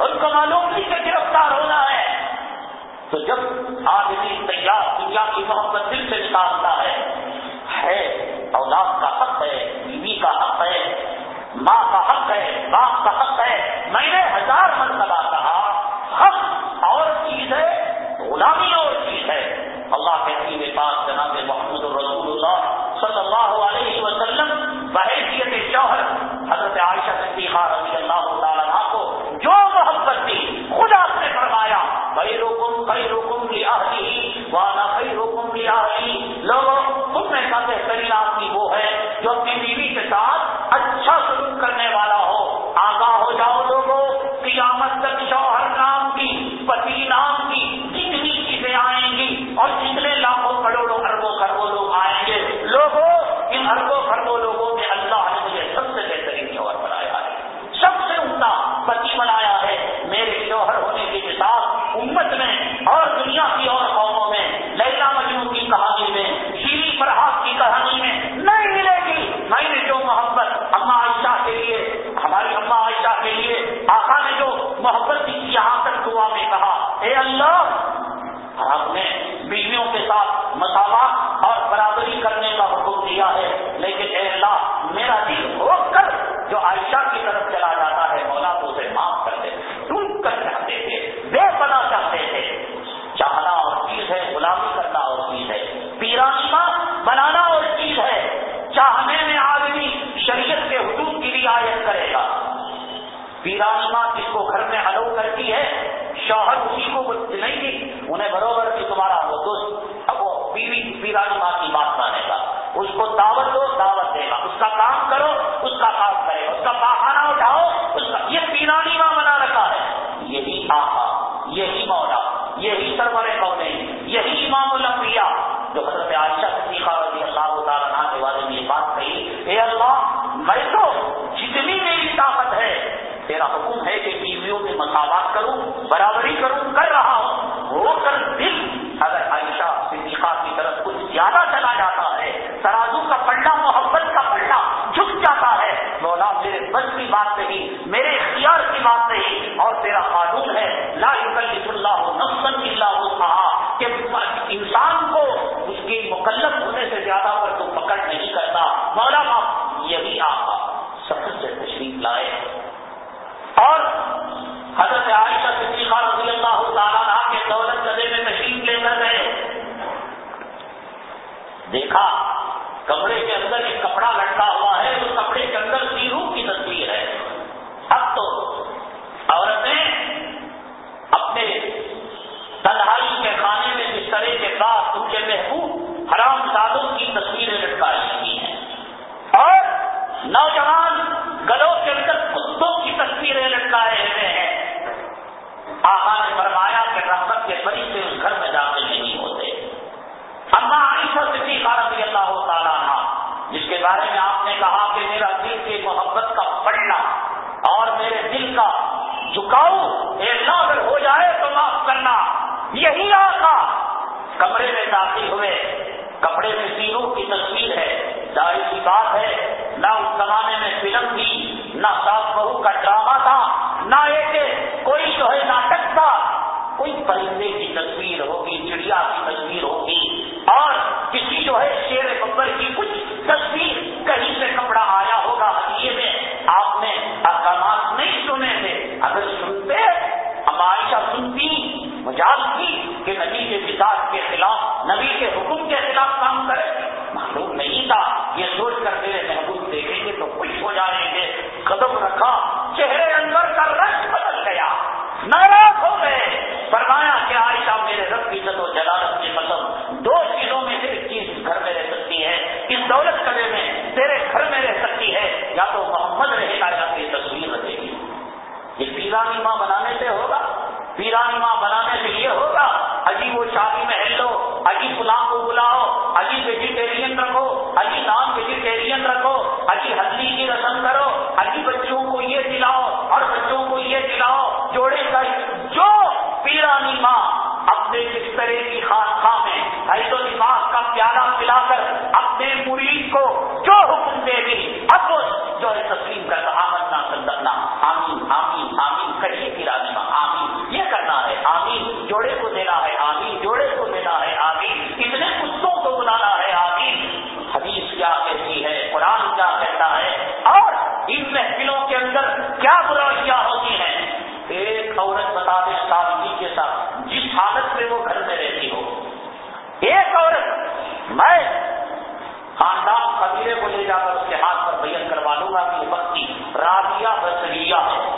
S1: ان کو معلوم نہیں کہ گرفتار ہونا ہے۔ تو جب آدمی تیار دنیا کی محبت دل سے نکالتا ہے ہے، اولاد کا حق ہے، بیوی کا حق ہے، ماں کا حق ہے، باپ کا حق ہے، میں نے ہزار مرتبہ کہا، حق اور چیز ہے، غلامی اور چیز ہے۔ اللہ کے حکیم پاس جناب محمد رسول اللہ صلی اللہ علیہ وسلم، بحیثیت شوہر حضرت عائشہ صدیقہ رضی اللہ تعالیٰ کو جو محبت تھی خود آپ نے فرمایا بھائی روکم کئی روکم کی آہی وانا کئی کی لوگوں تم میں کا بہترین آدمی وہ ہے جو اپنی بیوی کے ساتھ اچھا سلوک کرنے والا شوہر اسی کو کچھ نہیں دی۔ انہیں بروبر کہ تمہارا وہ دوست، اب وہ بیوی پیرانی ماں کی بات مانے گا۔ اس کو دعوت دو، دعوت دے گا۔ اس کا کام کرو، اس کا کام کرے گا۔ اس کا پاخانہ اٹھاؤ، اس کا یہ پیرانی ماں بنا رکھا ہے۔ یہی آقا، یہی مولا، یہی سرور قومیں یہی امام الانبیاء۔ جو حضرت عائشہ صدیقہ رضی اللہ تعالیٰ کے بارے میں یہ بات کہی، اے اللہ، میں تو جتنی میری طاقت ہے، تیرا حکم ہے کہ بیویوں میں مساوات کروں برابری اختیار بات نہیں، اور تیرا قانون ہے۔ لا یکلف اللہ نفسن اللہ کہا کہ انسان کو اس کی مکلف ہونے سے زیادہ پر تو پکڑ نہیں کرتا۔ مولا یہی آپ سفر سے تشریف لائے۔ اور حضرت عائشہ صدیقہ رضی اللہ تعالیٰ کے دولت قدے میں تشریف لے کر گئے۔ دیکھا، کمرے کے اندر ایک کپڑا لٹکا ہوا ہے۔ اس کپڑے کے اندر سیرو کی تصویر ہے۔ اب تو عورتیں اپنے تنہائی کے کھانے میں جس طرح کے محبوب حرام دادوں کی تصویریں لٹکائی ہوئی ہیں۔ اور نوجوان گلوں کے اندر کتوں کی تصویریں لٹکائے ہوئے ہیں۔ آقا نے فرمایا کہ رحمت کے بری سے اس گھر میں داخل نہیں ہوتے۔ اما عائشہ صدیقہ رضی اللہ تعالیٰ جس کے بارے میں آپ نے کہا کہ میرا دل کے محبت کا پڑھنا اور میرے دل کا جھکاؤ ایسا اگر ہو جائے تو معاف کرنا، یہی آقا کمرے میں داخل ہوئے۔ کپڑے میں تینوں کی تصویر ہے۔ ظاہر کی بات ہے، نہ اس زمانے میں فلم تھی، نہ ساس بہو کا ڈرامہ تھا، نہ ایک کوئی جو ہے ناٹک تھا۔ کوئی پرندے کی تصویر ہوگی، چڑیا کی تصویر ہوگی، اور کسی جو ہے شیر ببر کی کچھ تصویر کہیں سے کپڑا آیا ہوگا مجاز کی کہ نبی کے مزاج کے خلاف، نبی کے حکم کے خلاف کام کرے۔ معلوم نہیں تھا، یہ سوچ کر میرے محبوب دیکھیں گے تو خوش ہو جائیں گے۔ قدم رکھا، چہرے اندر کا رنگ بدل گیا۔ ناراض ہو گئے۔ فرمایا کہ عائشہ، میرے رب کی عزت و جلالت کی قسم، دو چیزوں میں سے ایک چیز گھر میں رہ سکتی ہے۔ اس دولت قدے میں تیرے گھر میں رہ سکتی ہے۔ یا تو محمد رہے گا یا تصویر رہے گی۔ یہ پیرانی ماں بنانے سے ہوگا۔ پیرانی ماں بنانے سے یہ ہوگا اجی وہ شادی میں لو اجی فلاں کو بلاؤ اجی ویجیٹیرین رکھو اجی نان ویجیٹیرین رکھو اجی ہلدی کی رسم کرو اجی بچوں کو یہ دلاؤ اور بچوں کو یہ دلاؤ، جوڑے کا جو پیرانی ماں اپنے بسترے کی خاص خاں میں حید و دماغ کا پیالہ پلا کر اپنے مرید کو جو حکم دے گی اب جو ہے تسلیم کر آمد نہ میں خاندان قبیلے کو لے جا کر اس کے ہاتھ پر بیان کروا لوں گا کہ وقت کی رابعہ بسریا ہے۔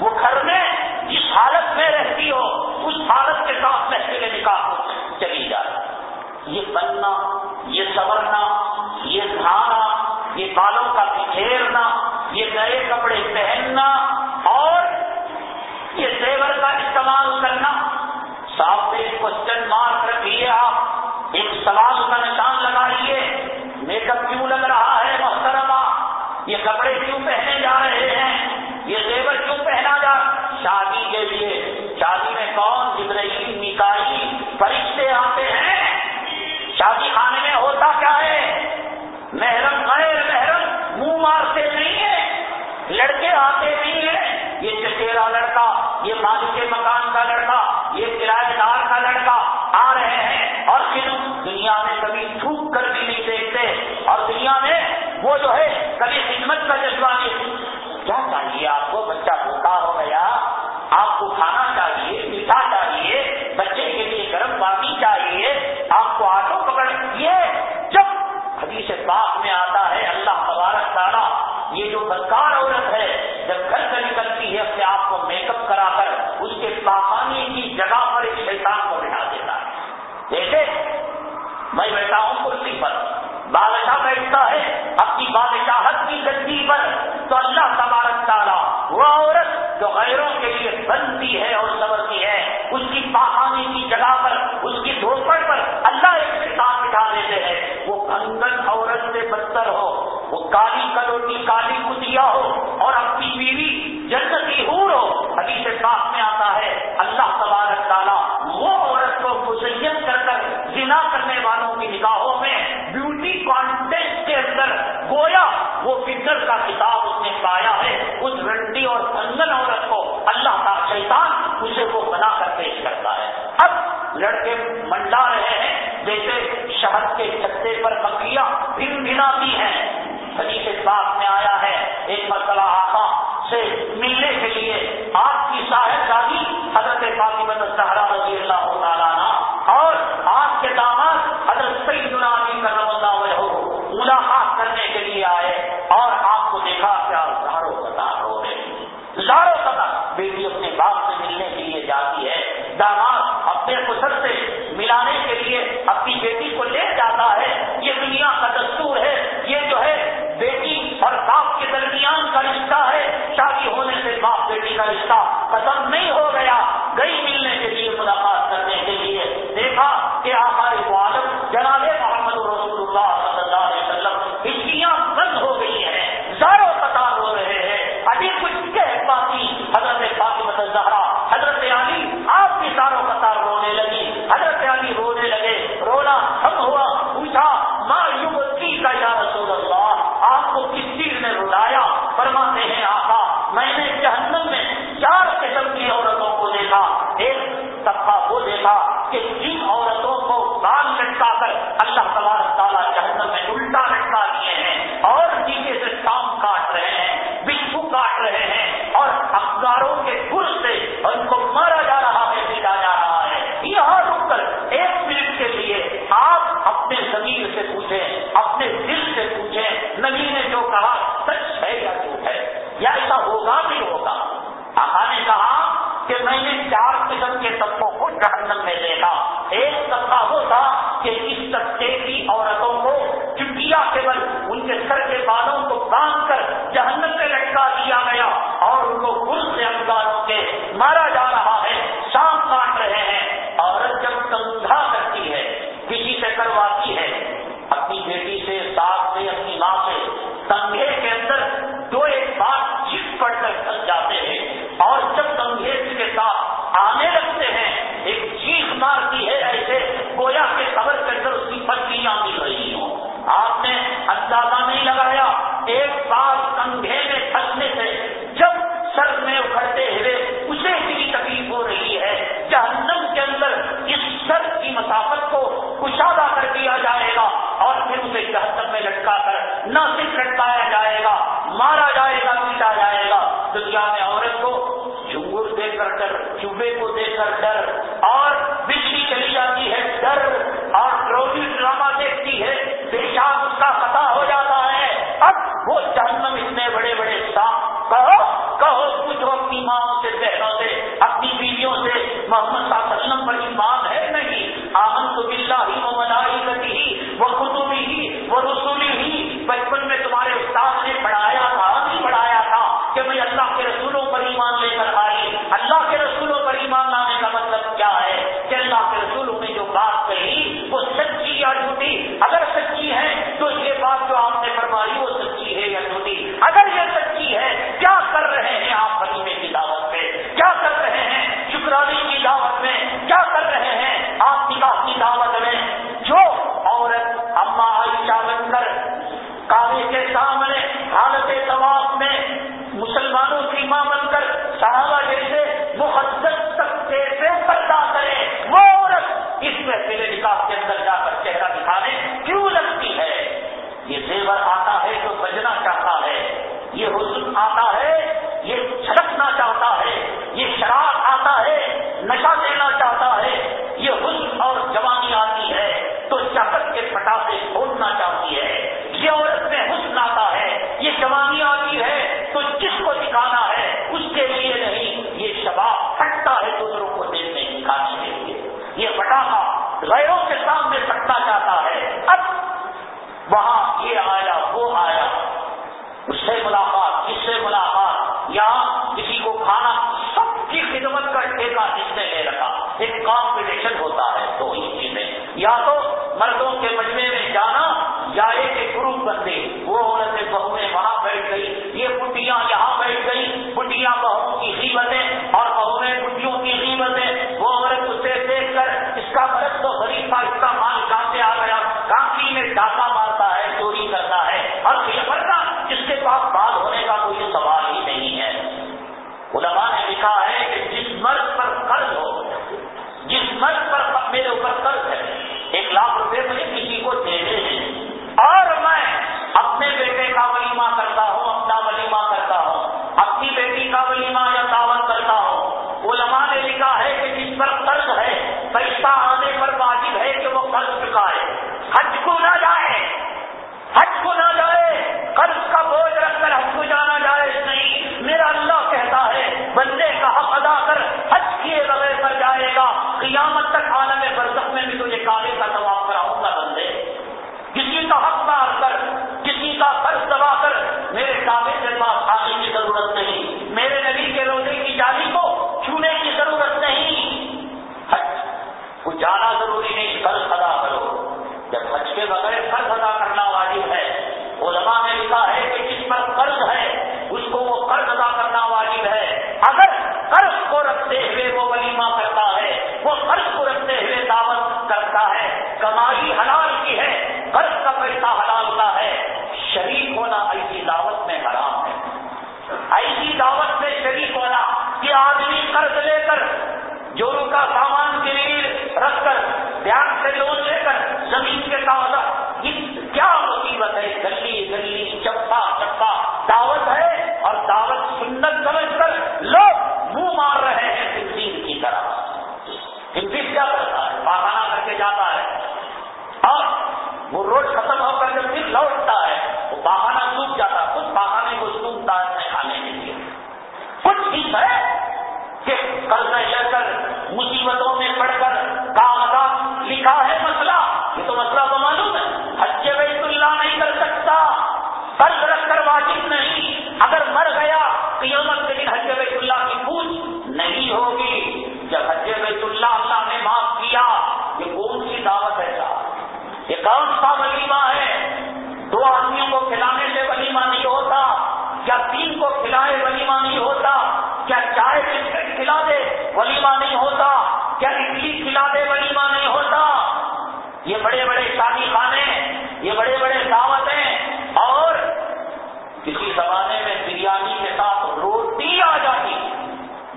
S1: وہ گھر میں جس حالت میں رہتی ہو، اس حالت کے ساتھ محفل نکاح چلی جائے یہ بننا، یہ سورنا یہ دھانا یہ بالوں کا بکھیرنا، یہ نئے کپڑے پہننا اور یہ زیور کا استعمال کرنا۔ صاحب ایک کوشچن مارک رکھیے آپ۔ ایک سوال کا نشان لگائیے۔ میک اپ کیوں لگ رہا ہے محترمہ؟ یہ کپڑے کیوں پہنے جا رہے ہیں؟ یہ زیور کیوں پہنا جا شادی کے لیے، شادی میں کون جبرئی نکائی فرشتے آتے ہیں؟ شادی خانے میں ہوتا کیا ہے؟ محرم غیر محرم، منہ مارتے نہیں ہے لڑکے آتے نہیں ہیں؟ یہ چچیرا لڑکا، یہ مالک کے مکان کا لڑکا کبھی خدمت کا جذبہ عورت ہو، وہ کالی کلوٹی کالی کتیا ہو اور اپنی بیوی جنتی ہور ہو، حدیث سے پاک میں آتا ہے جہنم میں دیکھا ایک سب وہ تھا کہ اس طبقے کی عورتوں کو چٹیا کیول ان کے سر کے بالوں کو باندھ کر جہنم میں لٹکا دیا گیا اور ان کو گل سے انگاروں کے مارا جا رہا are done وہاں یہ آیا، وہ آیا۔ اس سے ملاقات، اس سے ملاقات یا کسی کو کھانا، سب کی خدمت کا ٹھیکہ جس نے لے رکھا۔ ایک کیا چائے بسکٹ کھلا دے، ولیمہ نہیں ہوتا۔ کیا اڈلی کھلا دے، ولیمہ نہیں ہوتا۔ یہ بڑے بڑے شادی خانے، یہ بڑے بڑے دعوتیں اور کسی زمانے میں بریانی کے ساتھ روٹی آ جاتی۔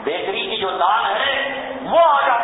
S1: بیکری کی جو دان ہے، وہ آ جاتی۔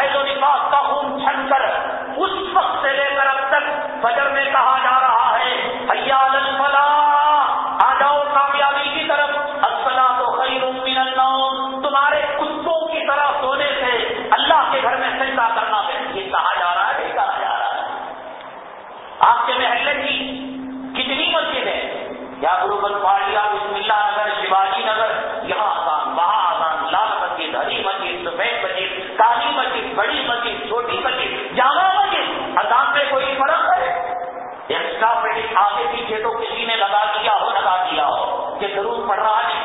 S1: حیض و کا خون چھن کر اس وقت سے لے کر اب تک فجر میں کہا جا بڑی مسجد چھوٹی مسجد جامع مسجد اذان پہ کوئی فرق ہے؟ ایکسٹرا پیڈ آگے پیچھے تو کسی نے لگا دیا ہو، لگا دیا ہو کہ ضرور پڑھ رہا ہے۔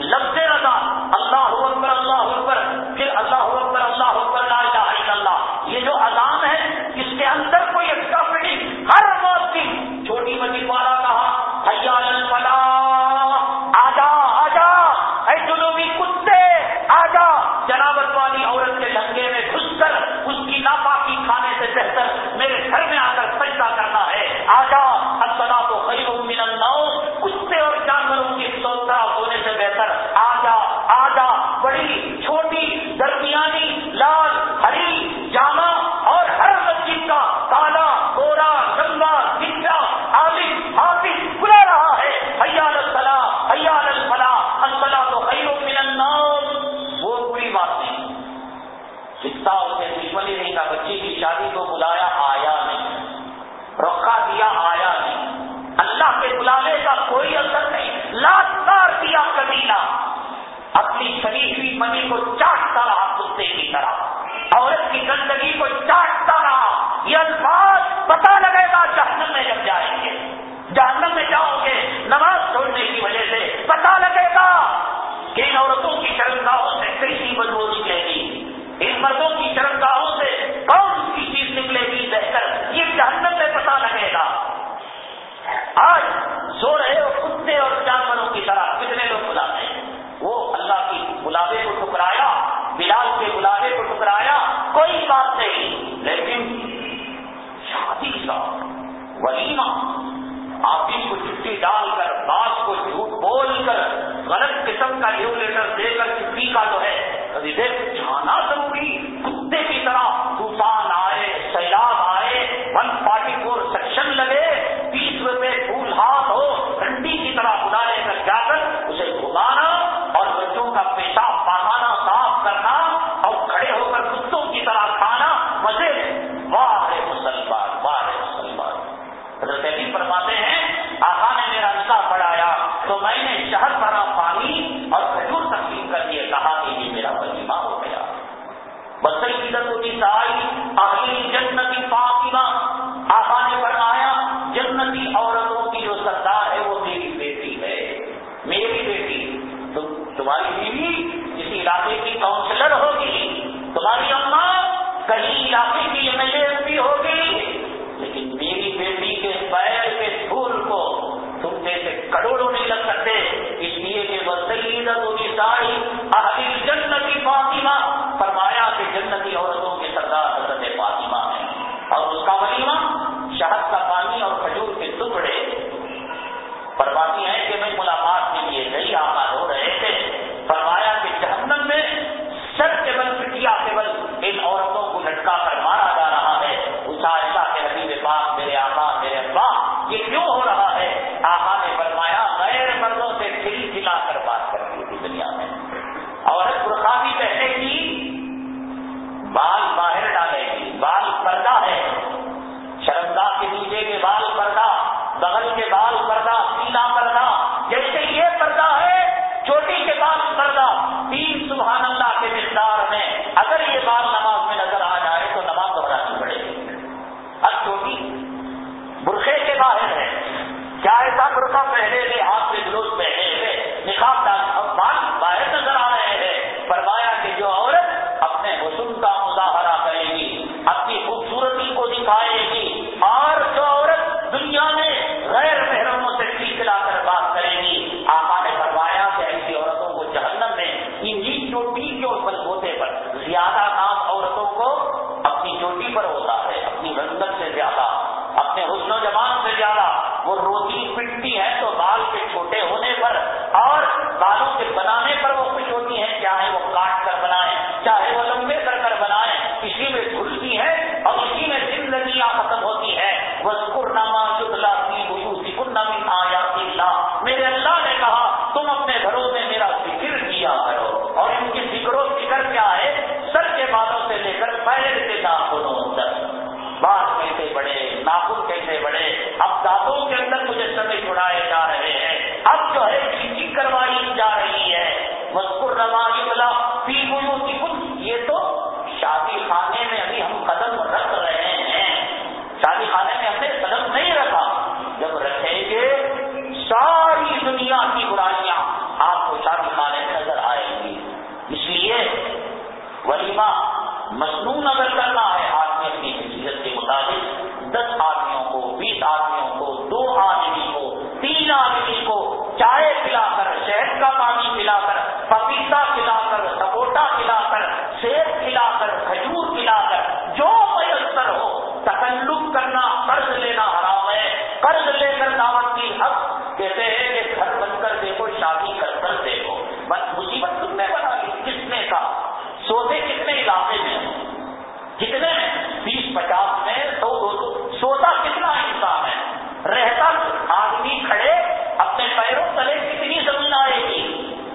S1: لفظ رضا، اللہ ہو اکبر، اللہ اکبر، پھر اللہ ہو اکبر، اللہ اکبر، لا الہ الا اللہ۔ یہ جو اذان ہے، اس کے اندر کوئی ایکسٹرا پیڈنگ ہر آواز کی چھوٹی مسجد میرے گھر میں آ کر سجدہ کرنا ہے۔ آجا السلام تو خیر من النوم۔ کتے اور جانوروں کی سوتا ہونے سے بہتر۔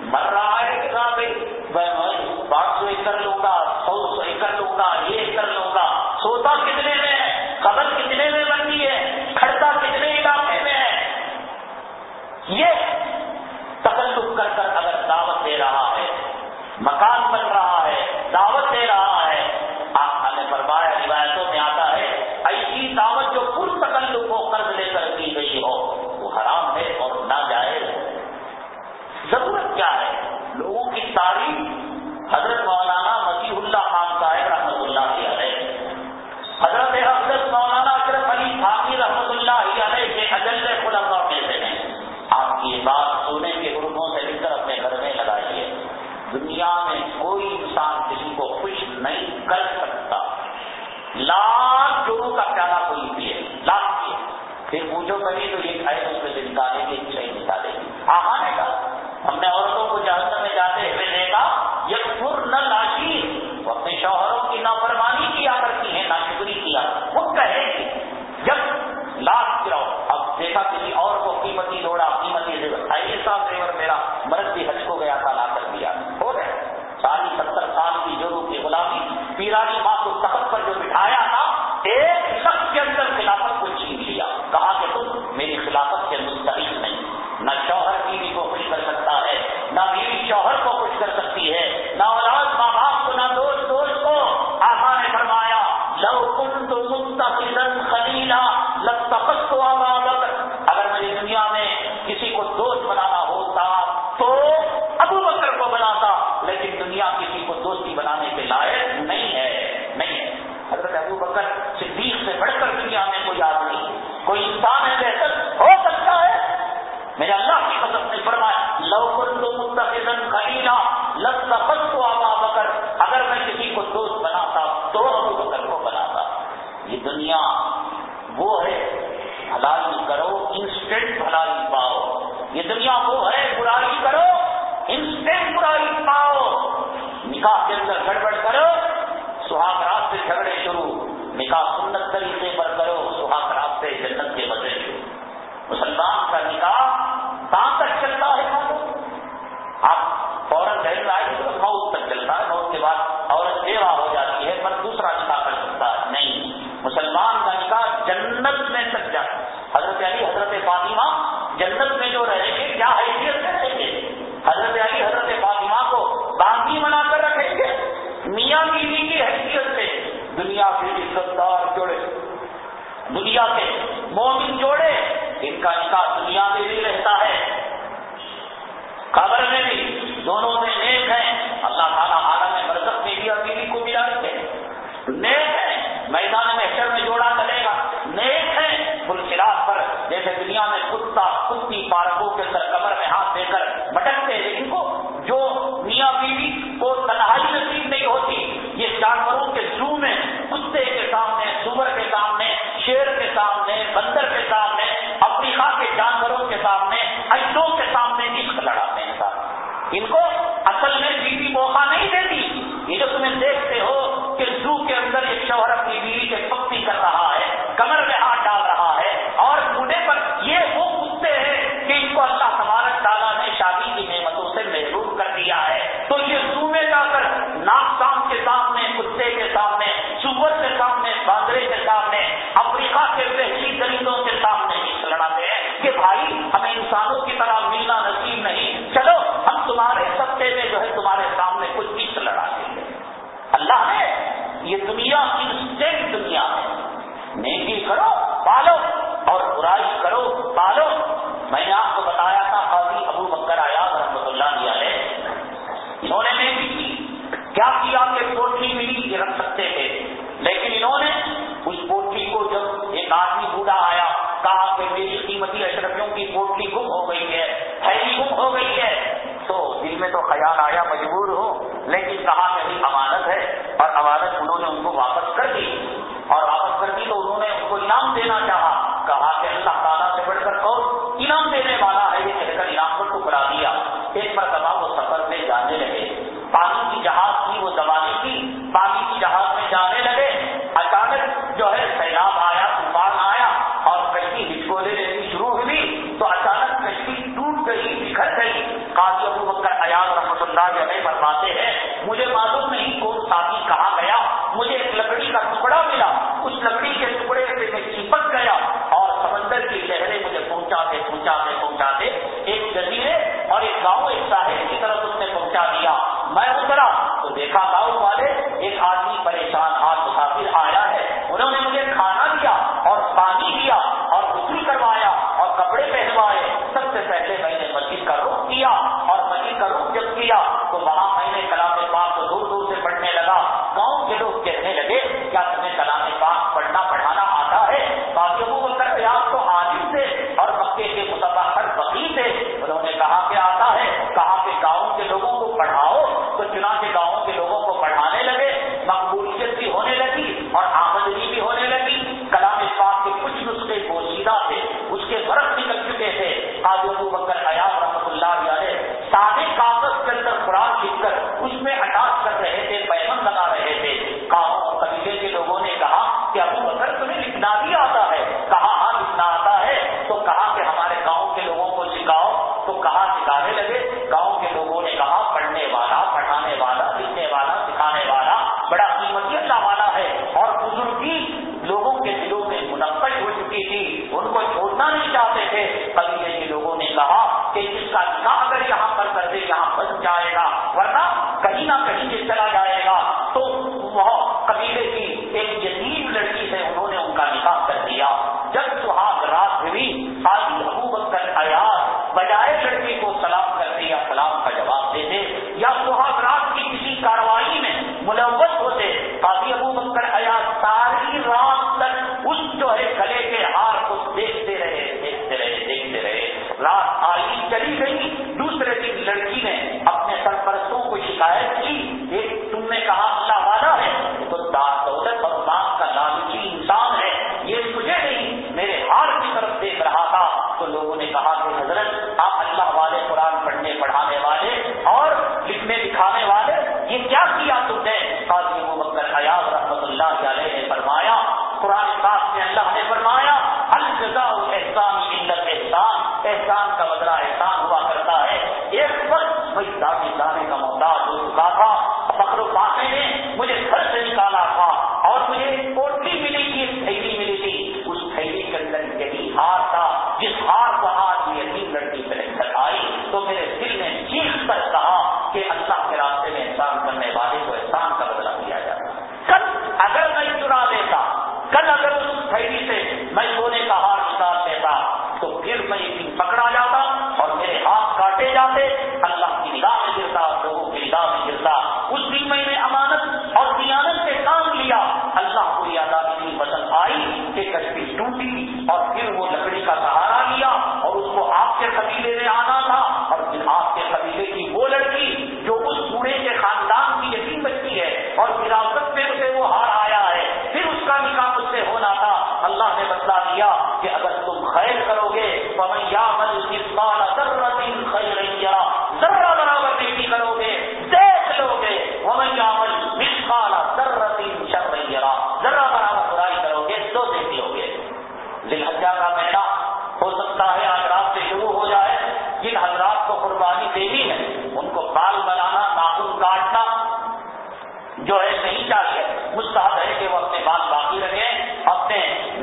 S1: مر رہا ہے کہ ہاں بھائی پانچ سو ایکڑ لوں گا سو سو ایکڑ لوں گا یہ ایکڑ لوں گا سوتا کتنے میں ہے قدر کتنے میں بنتی ہے کھڑتا کتنے علاقے میں ہے یہ تکلف کر کر اگر دعوت دے رہا ہے مکان دنیا کے عزت دار جوڑے، دنیا کے مومن جوڑے، ان کا نکاح دنیا میں بھی رہتا ہے۔ قبر میں بھی دونوں میں نیک ہیں۔ اللہ تعالیٰ عالم برکت میں بھی اپنی کو ملا رکھے نیک ہے میدان محشر میں جوڑا بندر کے سامنے افریقہ کے جانوروں کے سامنے ایسوں کے سامنے عشق لڑاتے ہیں سر ان کو اصل میں بیوی موقع نہیں دیتی۔ یہ جو تمہیں دیکھتے ہو کہ زو کے اندر ایک شوہر اپنی بیوی کے پکتی کر رہا ہے، کمر میں Diana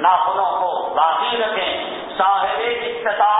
S1: ناخنوں کو باقی رکھیں۔ صاحب استطاعت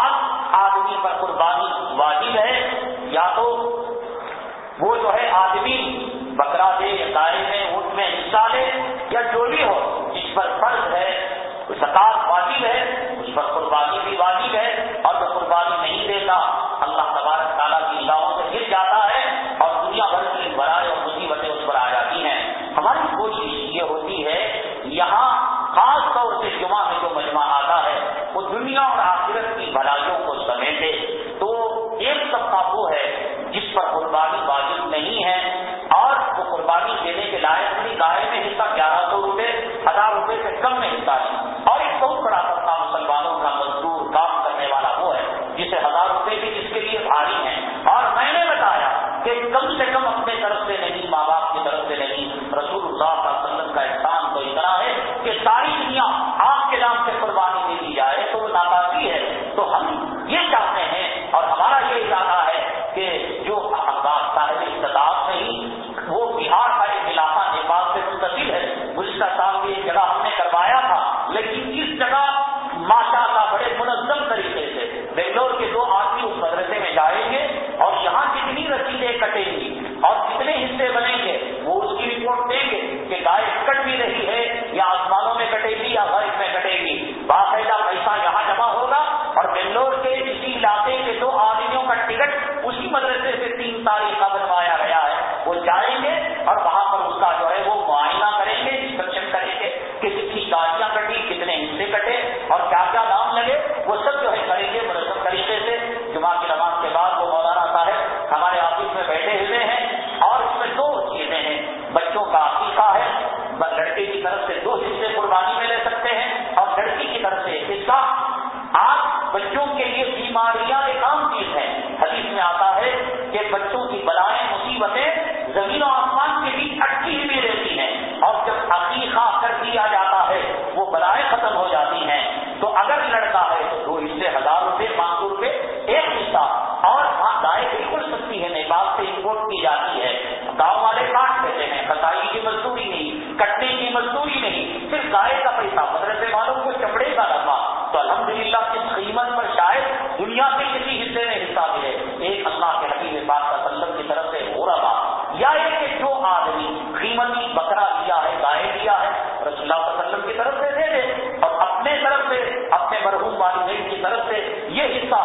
S1: الحمدللہ اس قیمت پر شاید دنیا کے کسی حصے میں حصہ ملے۔ ایک اللہ کے حبیب پاک کا اللہ وسلم کی طرف سے ہو رہا۔ یا یہ کہ جو آدمی قیمتی بکرا لیا ہے، گائے لیا ہے، رسول اللہ وسلم کی طرف سے دے دے۔ اور اپنے طرف سے، اپنے مرحوم والدین کی طرف سے یہ حصہ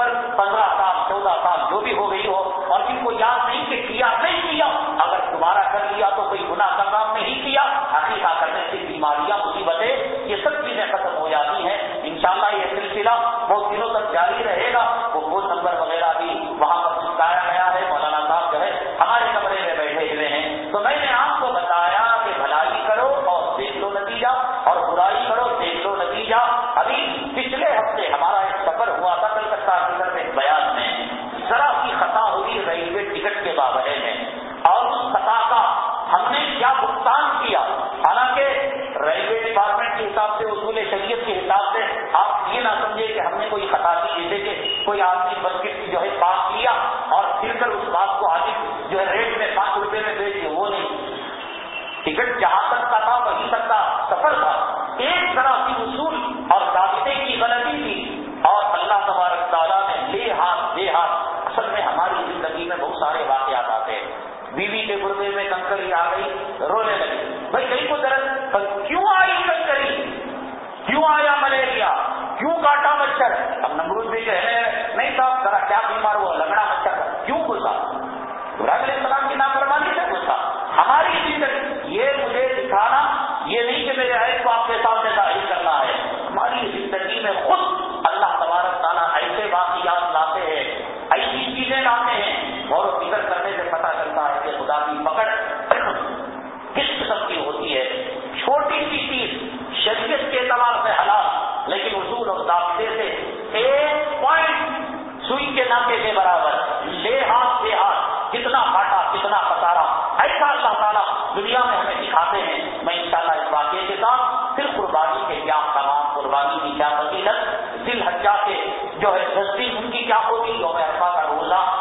S1: عمر، پندرہ سال، چودہ سال، جو بھی ہو گئی ہو، اور جن کو یاد نہیں کہ کیا نہیں کیا، اگر دوبارہ کر لیا تو کوئی گناہ کا کام نہیں کیا۔ رونے لگے۔ بھائی کہیں کو درد کیوں آئی کچکری کیوں آیا ملیریا؟ کیوں کاٹا مچھر؟ اب نمرود بھی کہہ رہے نہیں صاحب، ذرا کیا بیمار ہوا، لگڑا مچھر، کیوں گزرا ابراہیم علیہ تقسیم ان کی کیا ہوگی یوم عرفہ کا روزہ۔